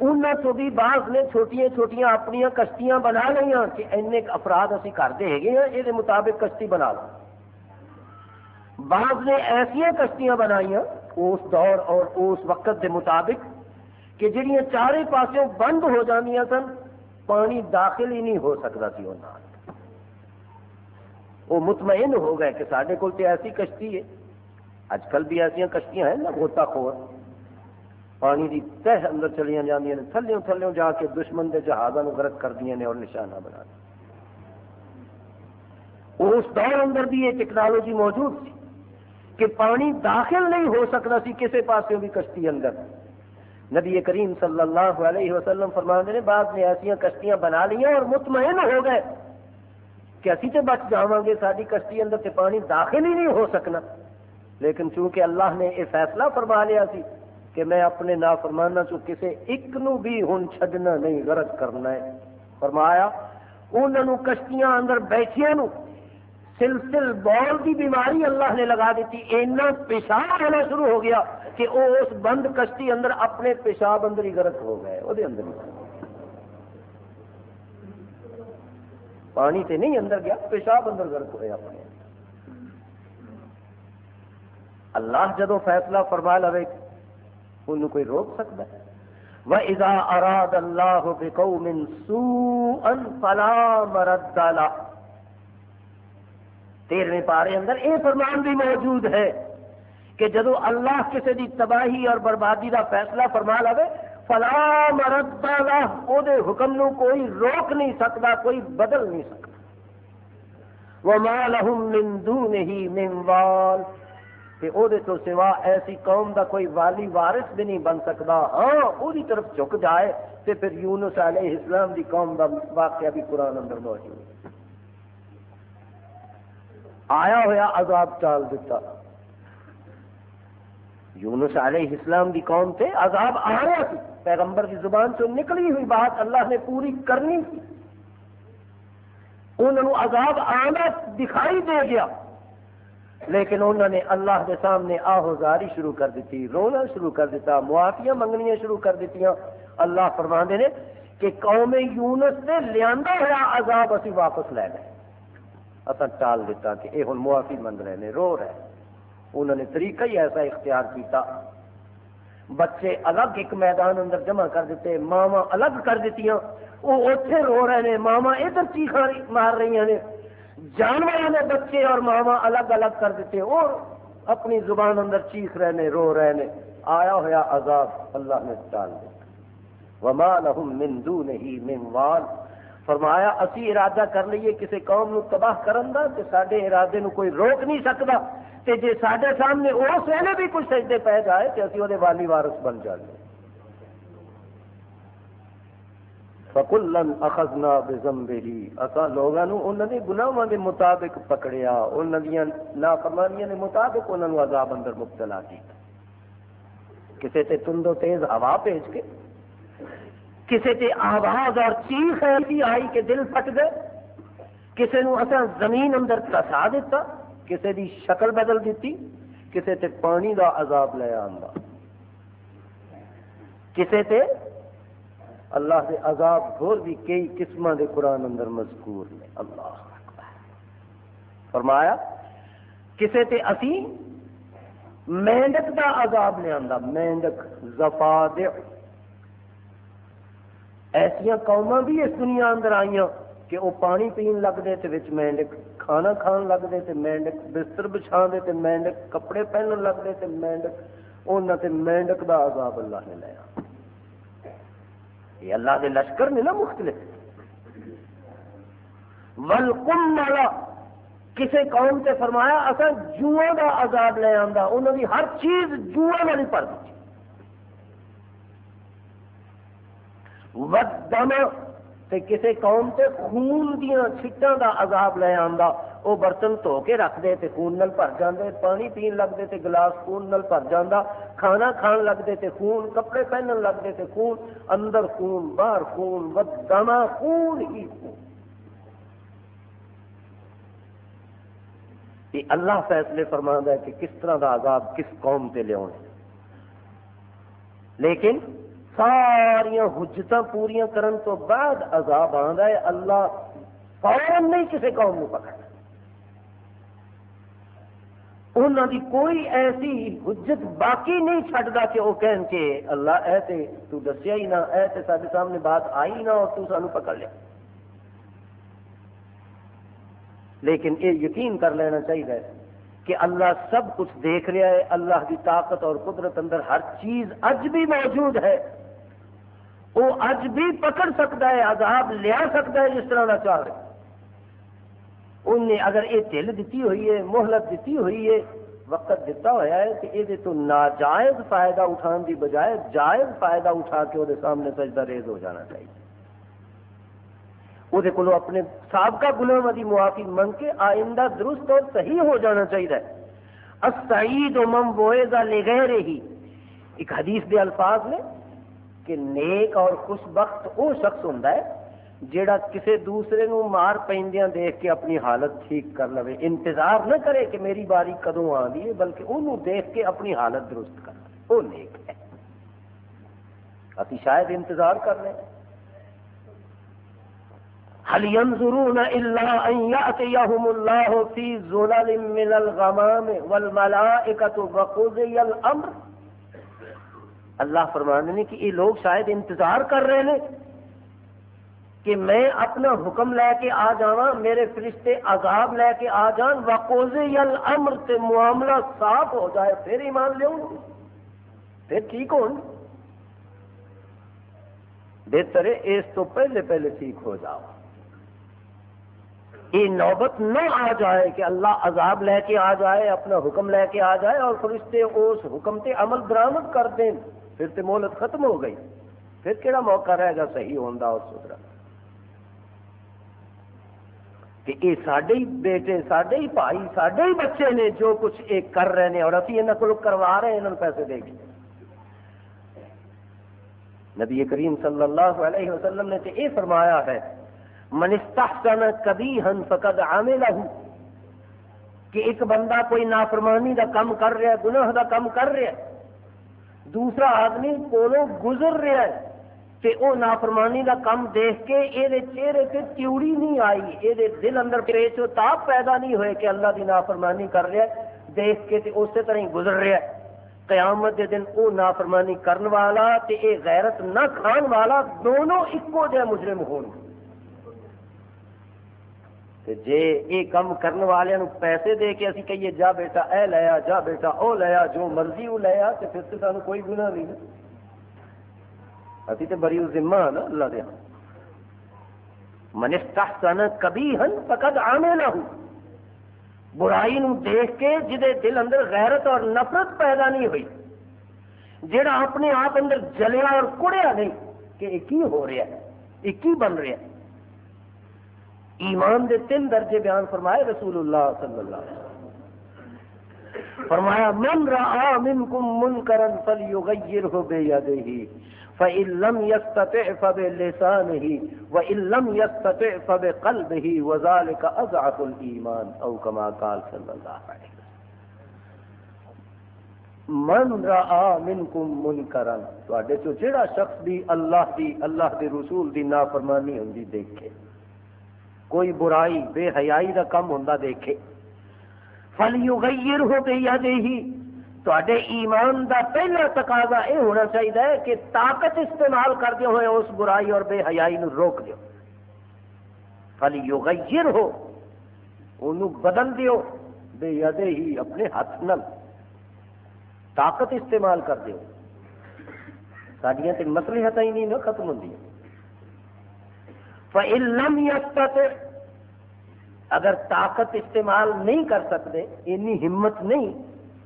انہوں تو بھی بعض نے چھوٹیاں چھوٹیاں اپنی کشتیاں بنا لی ہاں کہ این افراد اسی کرتے ہیں یہ مطابق کشتی بنا لو۔ بعض نے ایسا کشتیاں بنائی ہاں اس دور اور اس وقت کے مطابق کہ جہیا چارے پاسوں بند ہو جانیا سن، پانی داخل ہی نہیں ہو سکتا سی وہ مطمئن ہو گئے کہ سارے کول تو ایسی کشتی ہے۔ اج کل بھی ایسا کشتیاں ہیں نا گوتا خور۔ پانی کی تہ اندر چلیاں جاندیاں نے تھلوں تھلوں جا کے دشمن کے جہازوں غرق کر دیا نے اور نشانہ بنا دیا۔ اس دور اندر بھی یہ ٹیکنالوجی موجود تھی کہ پانی داخل نہیں ہو سکتا سی کسی پاسوں بھی کشتی اندر۔ نبی کریم صلی اللہ علیہ وسلم فرما نے، بعد نے ایسا کشتیاں بنا لیا اور مطمئن ہو گئے کہ اسی تو بچ جا گے ساری کشتی اندر سے پانی داخل ہی نہیں ہو سکنا۔ لیکن چونکہ اللہ نے یہ فیصلہ فرما لیا سی کہ میں اپنے نا فرمانا چو کسی ایک نو بھی ہوں چھڈنا نہیں، غرض کرنا ہے۔ فرمایا انہوں کشتیاں اندر بیٹھیا نو سلسل بال کی بیماری اللہ نے لگا دیتی، اینا پیشاب ہونا شروع ہو گیا کہ وہ اس بند کشتی اندر اپنے پیشاب اندر ہی غرق ہو گئے وہ اندر ہی۔ پانی تے نہیں اندر گیا، پیشاب اندر غرق ہوئے اپنے۔ اللہ جدو فیصلہ فرما لے ان کوئی روک سکتا ہے؟ وَإِذَا أَرَادَ اللَّهُ بِقَوْمٍ سُوءًا فَلَا مَرَدَّ لَهُ۔ تیرہویں پارے اندر یہ فرمان بھی موجود ہے کہ جدو اللہ کسی دی تباہی اور بربادی دا فیصلہ فرما لے فلا مرد وہ حکم نو کوئی روک نہیں سکتا، کوئی بدل نہیں سکتا۔ وہ مالحم مندو نہیں مموال تو سوا ایسی قوم دا کوئی والی وارث بھی نہیں بن سکتا۔ ہاں وہی طرف چک جائے تو پھر یونس علیہ اسلام دی قوم دا واقعہ بھی قرآن اندر موجود ہے۔ آیا ہوا عذاب ٹال دیتا۔ یونس علیہ اسلام کی قوم سے عذاب آ رہا تھی پیغمبر کی زبان سے نکلی ہوئی بات اللہ نے پوری کرنی تھی۔ انہوں عذاب آنا دکھائی دے گیا۔ لیکن انہوں نے اللہ کے سامنے آہوزاری شروع کر دیتی، رونا شروع کر دیتا، معافیاں منگنیاں شروع کر دیتی اللہ فرما نے کہ قوم یونس نے لیا ہوا عذاب اسی واپس لے لیں اصا ٹال دیتا کہ یہ ہوں معافی منگ رہے ہیں رو رہے۔ انہوں نے طریقہ ہی ایسا اختیار کیتا۔ بچے الگ ایک میدان اندر جمع کر دیتے ماوا الگ کر دیتی وہ اتنے رو رہے ہیں ماوا ادھر چیخا مار رہی ہیں جانور نے بچے اور ماوا الگ الگ کر دیتے، اور اپنی زبان اندر چیخ رہے ہیں رو رہے ہیں آیا ہوا عذاب اللہ نے ڈال دیا وما لهم من دونه من وال۔ فرمایا، اسی ارادہ کر لیے، کسی قوم نو تباہ کرن دا تے ساڈے ارادے نو کوئی روک نہیں سکتا تے جے ساڈے سامنے اس ویلے بھی کچھ سجدے پہ جائے تے اسی وہ والی وارث بن جانے فکلن اخذنا بذنبه۔ اسا لوگاں نو انہاں دے گناہاں دے مطابق پکڑیا۔ انہاں دیاں نافرمانیاں دے مطابق انہاں نو عذاب اندر مبتلا کیتا۔ کسے تے تندو تیز ہوا بھیج کے کسی تے آواز اور چیخ ایسی آئی کہ دل پٹ گئے۔ کسی نو اصا زمین اندر تسا دیتا کسی دی شکل بدل دیتی کسی تے پانی دا عذاب لے آندا۔ کسی تے اللہ دے عذاب اور بھی کئی قسم دے قرآن اندر مذکور نے۔ اللہ فرمایا کسی تے اسی مینڈک دا عذاب لے آندا مینڈک زفادع۔ ایسا قوما بھی اس دنیا اندر آئی کہ وہ پانی پین لگتے تو مینڈک، کھانا کھان لگتے تو مینڈک، بستر بچھا دے تو مینڈک، کپڑے پہنن لگتے تو مینڈک انہوں تے مینڈک دا عذاب اللہ نے لیا۔ یہ اللہ کے لشکر نے نا مختلف۔ ولکم والا کسی قوم سے فرمایا اصا جوا کا عذاب لے آتا انہوں کی ہر چیز جوا والی پڑ دی۔ ودم تے کسے قوم تے خون دیاں چھٹاں دا عذاب لے آندا۔ وہ برتن دھو کے رکھ دے تے خون نل بھر جاندے۔ پانی پین لگتے تے گلاس خون نل بھر جانا کھانا کھان لگتے تے خون، کپڑے پہنن لگتے تے خون۔ اندر خون، باہر خون ودانا خون ہی خون۔ یہ اللہ فیصلے فرما ہے کہ کس طرح کا عذاب کس قوم سے لیا لیکن ساریا حجت پوریا کرن تو بعد عذاب آتا ہے، اللہ فوراً نہیں کسی قوم کو پکڑ انہوں دی کوئی ایسی حجت باقی نہیں چڈتا کہ وہ کہن کہ اللہ، اے تے تو دسیا ہی نہ، اے تے سارے سامنے بات آئی نہ، اور تو سانو پکڑ لیا۔ لیکن یہ یقین کر لینا چاہیے کہ اللہ سب کچھ دیکھ رہا ہے، اللہ کی طاقت اور قدرت اندر ہر چیز اج بھی موجود ہے۔ وہ اج بھی پکڑ سکتا ہے، عذاب لیا سکتا ہے، جس طرح کا چاہ انہیں اگر یہ دل دیتی ہوئی ہے محلت دیتی ہوئی ہے، وقت دیتا ہوا ہے کہ یہ تو ناجائز فائدہ اٹھان دی بجائے جائز فائدہ اٹھا کے وہ سامنے سجدہ ریز ہو جانا چاہیے۔ وہ کو اپنے سابقہ گناہ کی معافی منگ کے آئندہ درست اور صحیح ہو جانا چاہیے۔ اسعید و مم بوئے گا لے گئے ہی ایک حدیث دے الفاظ نے کہ نیک اور خوش بخت وہ شخص ہوں جیڑا کسی دوسرے نو مار پہندیاں دیکھ کے اپنی حالت ٹھیک کر لے انتظار نہ کرے کہ میری باری کدوں آ ہے، بلکہ انہوں دیکھ کے اپنی حالت درست کر۔ لے وہ نیک ہے۔ ابھی شاید انتظار کر لیں۔ هل ينظرون الا ان ياتيهم الله في ظلال من الغمام والملائكه وقضي الامر اللہ فرمانے نے کہ یہ لوگ شاید انتظار کر رہے ہیں کہ میں اپنا حکم لے کے آ جاواں، میرے فرشتے عذاب لے کے آ جان الامر تے معاملہ صاف ہو جائے، پھر ایمان لوں پھر ٹھیک ہو بہتر ہے اس تو پہلے پہلے ٹھیک ہو جاؤ یہ نوبت نہ آ جائے کہ اللہ عذاب لے کے آ جائے، اپنا حکم لے کے آ جائے اور فرشتے اس حکم تے عمل درامد کر دیں۔ پھر تے مہلت ختم ہو گئی۔ پھر کہڑا موقع رہے گا صحیح ہوتا اور سدھرا۔ کہ یہ سارے ہی بیٹے سارے ہی بھائی سارے ہی بچے نے جو کچھ ایک کر رہے ہیں اور ابھی یہاں کو کروا رہے ہیں انہوں پیسے دے کے۔ نبی کریم صلی اللہ علیہ وسلم نے تو یہ فرمایا ہے، من استحسن کبھی ہن فقد عاملہ کہ ایک بندہ کوئی نافرمانی دا کم کر رہا ہے، گناہ دا کم کر رہا ہے دوسرا آدمی کولوں گزر رہا ہے تے او نافرمانی دا کم دیکھ کے یہ چہرے تے تیوڑی نہیں آئی یہ دل اندر پیچ و تاپ پیدا نہیں ہوئے کہ اللہ دی نافرمانی کر رہا ہے، دیکھ کے تے اسی طرح ہی گزر رہا ہے۔ قیامت دے دن او نافرمانی کرن والا تے اے غیرت نہ کھان والا دونوں ایکو جہ مجرم ہون۔ گے جے یہ کم کرنے والے پیسے دے کے اسی کہیے جا بیٹا، اے لیا جا بیٹا، او لیا جو مرضی وہ لیا تو پھر تو سانو کوئی گناہ نہیں ابھی تو بری ذمہ نا اللہ دیا ہاں۔ منستحسن کبھی ہن فقط آنے نہ برائی نو دیکھ کے جدے دل اندر غیرت اور نفرت پیدا نہیں ہوئی جڑا اپنے آپ اندر جلیا اور کڑیا نہیں، کہ یہ کی ہو رہا ہے؟ یہ کی بن رہا ہے؟ ایمان دے تین درجے بیان فرمائے رسول اللہ صلی اللہ علیہ وسلم۔ فرمایا، من را منکم منکرن فلیغیرہ بیدہی فَإِن لَمْ يَسْتَطِعْ فَبِلِسَانِهِ وَإِن لَمْ يَسْتَطِعْ فَبِقَلْبِهِ وَذَلِكَ أَضْعَفُ الْإِيمَانِ او كما قال صلی اللہ علیہ وسلم۔ من را منکم منکرن تو چو جڑا شخص بھی اللہ دی، اللہ دے رسول دی نافرمانی ہوندی دیکھے۔ کوئی برائی بے حیائی کا کم ہوں دیکھے۔ فل یغیر ہو گئی ہی تے ایمان دا پہلا تقاضا یہ ہونا چاہیے کہ طاقت استعمال کرتے ہوئے اس برائی اور بے حیائی نو روک دیو۔ فل یغیر ہو انہوں بدل دیو۔ بے یدے ہی اپنے ہاتھ نل طاقت استعمال کر دیو۔ سڈیا تو مسئلے ہی نہیں نا ختم ہوں فعلم یستت اگر طاقت استعمال نہیں کر سکتے اینی ہمت نہیں،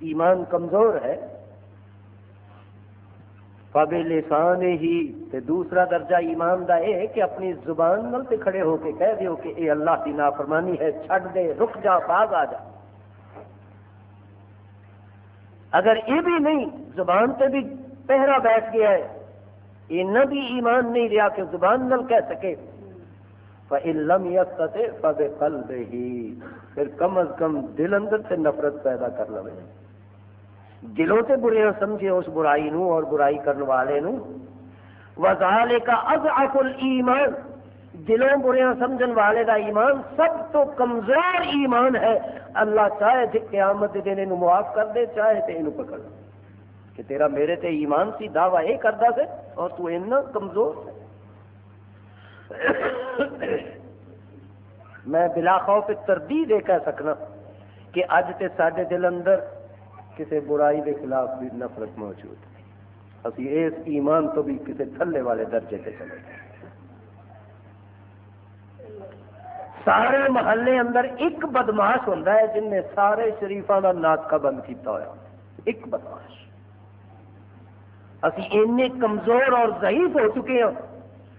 ایمان کمزور ہے لسان ہی تے دوسرا درجہ ایمان دا اے کہ اپنی زبان نل تے کھڑے ہو کے کہہ دیو کہ اے اللہ کی نافرمانی ہے، چھڈ دے، رک جا، باز آ جا۔ اگر یہ بھی نہیں، زبان تے بھی پہرا بیٹھ گیا ہے، یہ بھی ایمان نہیں رہا کہ زبان نل کہہ سکے۔ فَإِن يَسْتَتِعْ فَبِقَلْبِهِ۔ پھر کم از کم دل اندر سے نفرت پیدا کر لو۔ دلوں سے برے سمجھے اس برائی نو اور برائی کرنے والے نو وزالے کا اضعف الایمان دلوں برے سمجھن والے دا ایمان سب تو کمزور ایمان ہے۔ اللہ چاہے تھے قیامت دن یہ معاف کر دے، چاہے تے یہ پکڑ کہ تیرا میرے تے ایمان سی دعوی یہ کرتا سے اور تو اتنا کمزور ہے۔ میں بلا خوف تردید یہ کہہ سکنا کہ اج تے سارے دل اندر کسی برائی کے خلاف بھی نفرت موجود ہے۔ اسی اس ایمان تو بھی کسی تھلے والے درجے سے چلے۔ گئے سارے محلے اندر ایک بدماش ہوتا ہے جن نے سارے شریفوں کا ناطقہ بند کیتا ہوا ایک بدماش اسی اینے کمزور اور ضعیف ہو چکے ہیں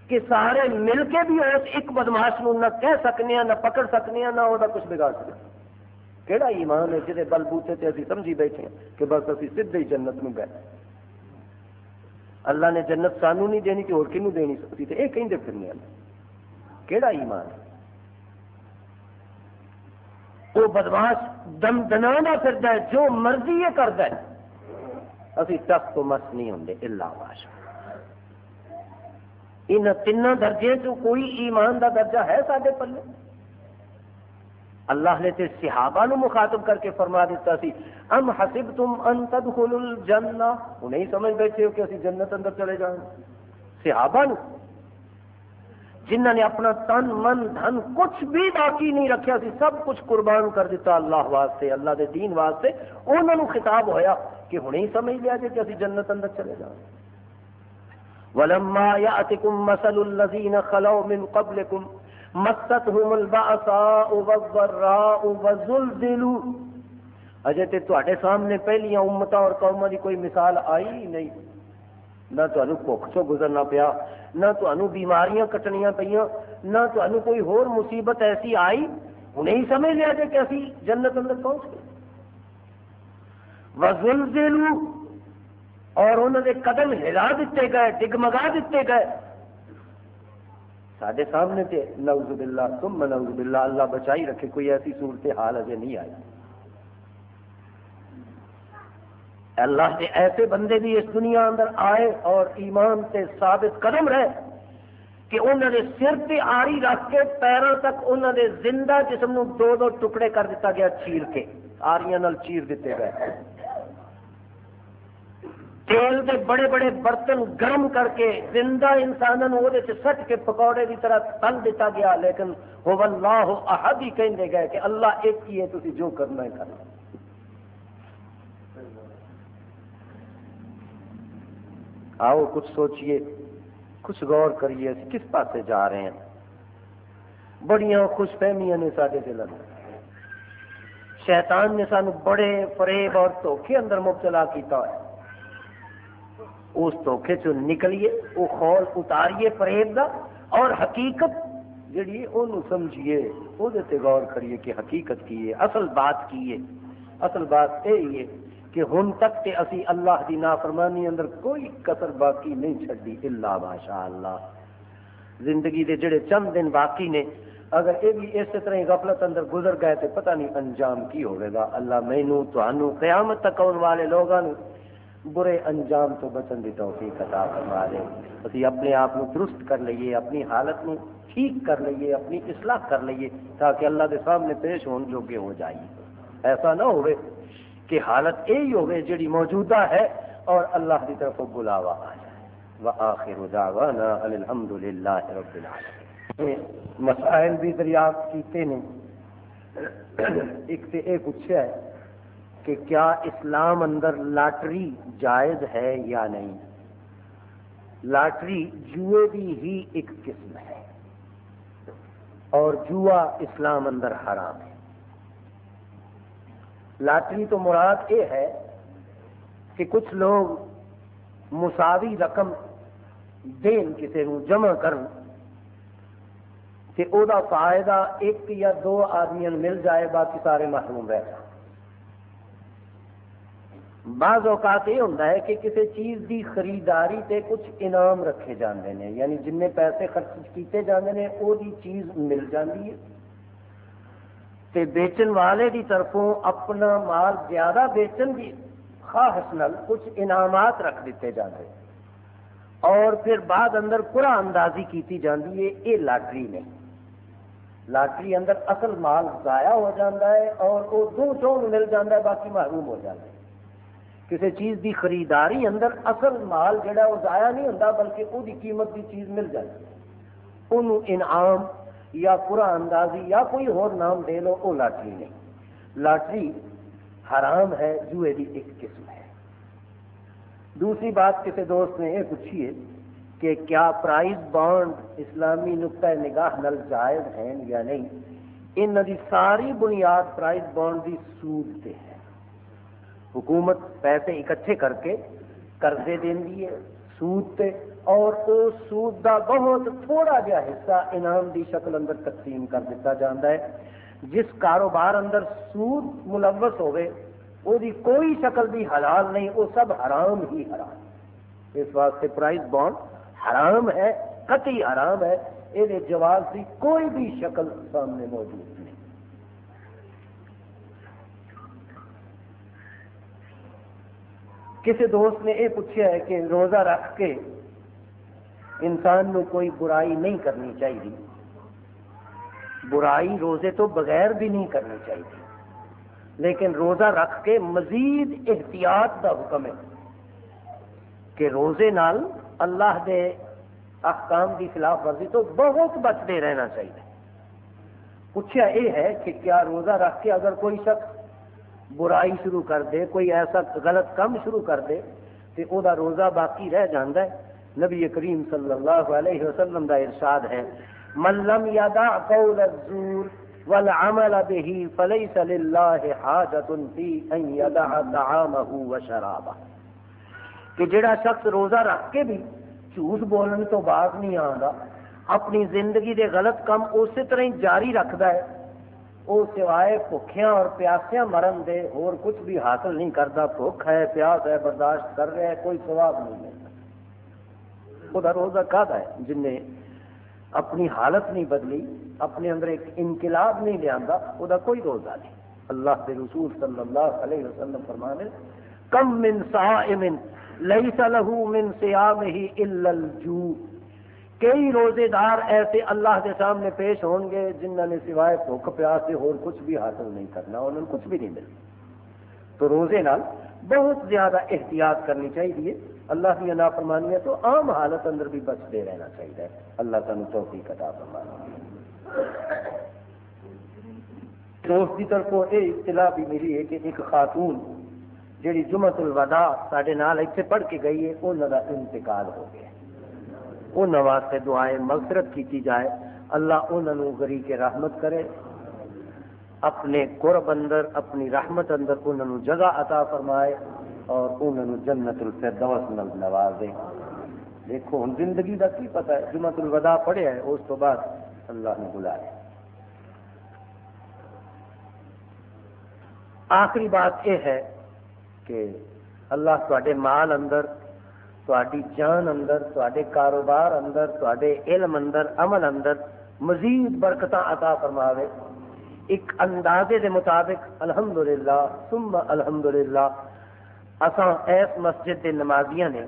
کہ سارے مل کے بھی اس ایک بدماش نو نہ کہہ سکنے ہیں، نہ پکڑ سکنے ہیں، نہ وہ کچھ بگاڑ سکتے کہڑا ایمان ہے جہے بل بوتے سے اسی سمجھی بیٹھے ہیں کہ بس اسی سیدھے ہی جنت میں گئے۔ اللہ نے جنت سانو نہیں دینی کہ اور کنو دینی سکتی؟ تو یہ کہیں پھرنے کہڑا ایمان ہے؟ وہ بدماش دم دنا پھر ہے، جو مرضی یہ کرتا ہے۔ اسی تک تو مس نہیں ہوں اللہ باشا ان تین درجے چ کوئی ایمان دا درجہ ہے سارے پلے؟ اللہ نے تے صحابہ نو مخاطب کر کے فرما دیتا سی، ام حسبتم ان تدخلوا الجنہ؟ وہ نہیں سمجھ بیٹھے ہو کہ اسی جنت اندر چلے جائیں۔ صحابہ نو؟ جنہوں نے اپنا تن، من، دھن کچھ بھی باقی نہیں رکھا سی، سب کچھ قربان کر دیتا اللہ واسطے، اللہ دے دین واسطے۔ انہوں نے خطاب ہویا کہ ہوں ہی سمجھ لیا جی کہ اسی جنت اندر چلے جائیں۔ ولما ياتكم مثل الذين خلوا من قبلكم مستهم الباساء والضراء وزلزلوا۔ اجے تے تواڈے سامنے پہلیاں امتاں اور قوماں دی کوئی مثال آئی نہیں۔ نہ تانوں بھوک تو گزرنا پیا، نہ تانوں بیماریاں کٹنیاں پیاں نہ تانوں کوئی ہور مصیبت ایسی آئی۔ انہیں سمجھ لیا جے کہ اسی جنت اندر پہنچ گئے۔ وزلزلوا۔ اور انہوں نے قدم ہلا دیتے گئے، ڈگمگا دیتے گئے۔ سارے سامنے تے نعوذ باللہ، ثم نعوذ باللہ، اللہ بچائی رکھے، کوئی ایسی صورت حال اجے نہیں آئی۔ اللہ کے ایسے بندے بھی اس دنیا اندر آئے اور ایمان سے ثابت قدم رہے کہ انہوں نے سر پہ آری رکھ کے پیروں تک انہوں نے زندہ جسم نو دو دو ٹکڑے کر دیتا گیا، چیر کے۔ آریاں نال چیر دیتے گئے۔ تیل کے بڑے بڑے برتن گرم کر کے زندہ انسانوں وہ سٹ کے پکوڑے کی طرح تل دیتا گیا، لیکن وہ اللہ احد ہی کہیں گئے کہ اللہ ایک ہی ہے تھی جو کرنا ہے کرنا۔ آؤ کچھ سوچئے، کچھ غور کریے کس پاسے جا رہے ہیں؟ بڑیاں خوش فہمیاں نے سارے دل شیطان نے سانو بڑے فریب اور دھوکھے اندر مبتلا کیتا ہے۔ اس دھوکھے چ نکلیے وہ خول اتاریے فریب دا، اور حقیقت جڑی انہوں سمجھیے وہ غور کریے کہ حقیقت کی ہے، اصل بات کی ہے۔ اصل بات یہ ہے کہ ہن تک تے اسی اللہ دی نافرمانی اندر کوئی قطر باقی نہیں چھڈی، الا ماشاء اللہ زندگی دے جڑے چند دن باقی نے، اگر یہ بھی اس طرح غفلت اندر گزر گئے تو پتہ نہیں انجام کی ہوئے گا۔ اللہ مینو تو قیامت تک آنے والے لوگوں برے انجام تو بچن کی توفیق عطا فرما دے۔ اسی اپنے آپ کو درست کر لئیے، اپنی حالت کو ٹھیک کر لئیے، اپنی اصلاح کر لئیے تاکہ اللہ کے سامنے پیش ہونے جوگے ہو جائیے۔ ایسا نہ ہوئے کہ حالت یہی ہوگی جڑی موجودہ ہے اور اللہ کی طرف بلاوا آ جائے۔ وآخر دعوانا الحمد للہ رب العالمین۔ مسائل بھی دریافت کیتے ہیں ایک سے ایک پوچھا ہے کہ کیا اسلام اندر لاٹری جائز ہے یا نہیں؟ لاٹری جوئے بھی ہی ایک قسم ہے اور جوا اسلام اندر حرام ہے۔ لاٹری تو مراد یہ ہے کہ کچھ لوگ مساوی رقم دین کسی جمع کرن او دا فائدہ ایک یا دو آدمی مل جائے، باقی سارے محروم رہ جائیں بعض اوقات یہ ہوتا ہے کہ کسی چیز کی خریداری تے کچھ انعام رکھے جاندے ہیں یعنی جن پیسے خرچ کیتے جاندے ہیں وہ چیز مل جاتی ہے۔ تے بیچن والے دی طرفوں اپنا مال زیادہ بیچن کی خواہش نال کچھ انعامات رکھ دیتے جاتے اور پھر بعد اندر پورا اندازی کیتی جاندی ہے یہ لاٹری نے لاٹری اندر اصل مال ضائع ہو جاتا ہے اور وہ دو چون مل جاتا ہے، باقی محروم ہو جاتا ہے۔ کسی چیز دی خریداری اندر اصل مال جڑا وہ ضائع نہیں ہوتا بلکہ وہ قیمت دی چیز مل جاتی انہوں انعام یا پورا اندازی یا کوئی اور نام دے لو وہ لاٹری نہیں۔ لاٹری حرام ہے، جوئے دی ایک قسم ہے۔ دوسری بات کسی دوست نے یہ پوچھی ہے کہ کیا پرائز بانڈ اسلامی نقطۂ نگاہ نل جائز ہیں یا نہیں؟ ان دی ساری بنیاد پرائز بانڈ دی سود سے ہے۔ حکومت پیسے اکٹھے کر کے قرضے دینی ہے، سود تے۔ اور اس سود دا بہت تھوڑا جہا حصہ انعام دی شکل اندر تقسیم کر دیتا جاتا ہے۔ جس کاروبار اندر سود ملوث ہوئے وہ دی کوئی شکل بھی حلال نہیں وہ سب حرام ہی حرام۔ اس واسطے پرائز بانڈ حرام ہے، قطعی حرام ہے۔ یہ جواز کی کوئی بھی شکل سامنے موجود نہیں کسی دوست نے یہ پوچھا ہے کہ روزہ رکھ کے انسان کو کوئی برائی نہیں کرنی چاہیے۔ برائی روزے تو بغیر بھی نہیں کرنی چاہیے۔ لیکن روزہ رکھ کے مزید احتیاط کا حکم ہے کہ روزے نال اللہ دے احکام کی خلاف ورزی تو بہت بچتے رہنا چاہیے۔ پوچھا یہ ہے کہ کیا روزہ رکھ کے اگر کوئی شخص برائی شروع کر دے، کوئی ایسا غلط کام شروع کر دے تو وہ روزہ باقی رہ جاندہ ہے۔ نبی کریم صلی اللہ علیہ وسلم دا ارشاد ہے، من لم یدع قول الزور والعمل به فليس لله حاجة في ان يدع طعامه وشرابه کہ جڑا شخص روزہ رکھ کے بھی جھوٹ بولنے تو باز نہیں آندا، اپنی زندگی دے غلط کام اسی طرح ہی جاری رکھدا ہے۔ وہ سوائے بھوکھیاں اور پیاسیاں مرن دے، اور کچھ بھی حاصل نہیں کرتا بھوک ہے، پیاس ہے، برداشت کر رہا ہے کوئی سواب نہیں ملتا۔ وہ روزہ کھا ہے، جن نے اپنی حالت نہیں بدلی، اپنے اندر ایک انقلاب نہیں لیا وہ کوئی روزہ نہیں۔ اللہ کے رسول صلی اللہ علیہ وسلم فرمانے، کم من صائم، لیس له من صیامه الا الجوع۔ کئی روزے دار ایسے اللہ کے سامنے پیش ہون گے جنہوں نے سوائے بھوک پیاس سے اور کچھ بھی حاصل نہیں کرنا انہوں نے کچھ بھی نہیں ملنا۔ تو روزے نال بہت زیادہ احتیاط کرنی چاہیے۔ اللہ کی نافرمانی ہے تو عام حالت اندر بھی بچتے رہنا چاہیے۔ اللہ تعالیٰ توفیق عطا فرمانا دوست کی طرف یہ اطلاع بھی ملی ہے کہ ایک خاتون جیڑی جمعت الوداع سارے نال اتنے پڑھ کے گئی ہے انہوں کا انتقال ہو گیا۔ ان واسطے دعائیں مغفرت کی جائے، اللہ انہوں غری کے رحمت کرے۔ اپنے قرب اندر، اپنی رحمت اندر انہوں جگہ عطا فرمائے اور انہوں جنت الفردوس نل نوازے۔ دیکھو ہوں زندگی کا کی پتہ ہے؟ جمعت الوداع پڑھیا ہے اس تو بعد اللہ نے بلایا آخری بات یہ ہے کہ اللہ تے مال اندر تاری جان اندر تے کاروبار اندر تے علم اندر، عمل اندر مزید برکت عطا فرماوے۔ ایک اندازے دے مطابق، الحمدللہ، ثم الحمدللہ، اساں ایس مسجد دے نمازیاں نے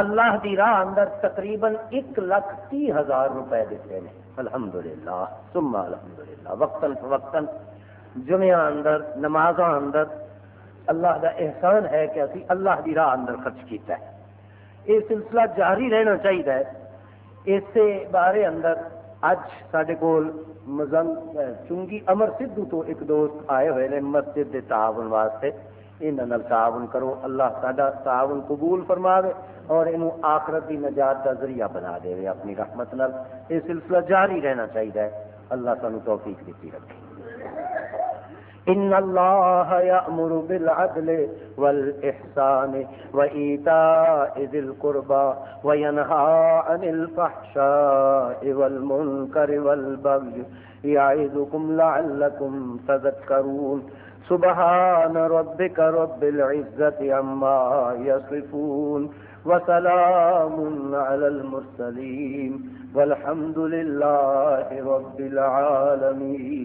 اللہ دی راہ اندر تقریباً ایک لاکھ تی ہزار روپے دیتے ہیں۔ الحمدللہ، ثم الحمدللہ، وقتاً فوقتاً جمعہ اندر، نمازاں اندر اللہ دا احسان ہے کہ اسی اللہ دی راہ اندر خرچ کیتا ہے۔ یہ سلسلہ جاری رہنا چاہیے۔ اسے بارے اندر اج سڈے کول مزنگ چنگی امر سدھو تو ایک دوست آئے ہوئے نے مسجد کے تعاون واسطے۔ یہاں تعاون کرو، اللہ سڈا تعاون قبول فرما دے اور یہ آخرت کی نجات کا ذریعہ بنا دے اپنی رحمت نال۔ یہ سلسلہ جاری رہنا چاہیے۔ اللہ سانو توفیق دیتی رکھے۔ إن الله يأمر بالعدل والإحسان وإيتاء ذي القربى وينهى عن الفحشاء والمنكر والبغي يعيدكم لعلكم تذكرون سبحان ربك رب العزة عما يصفون وسلام على المرسلين والحمد لله رب العالمين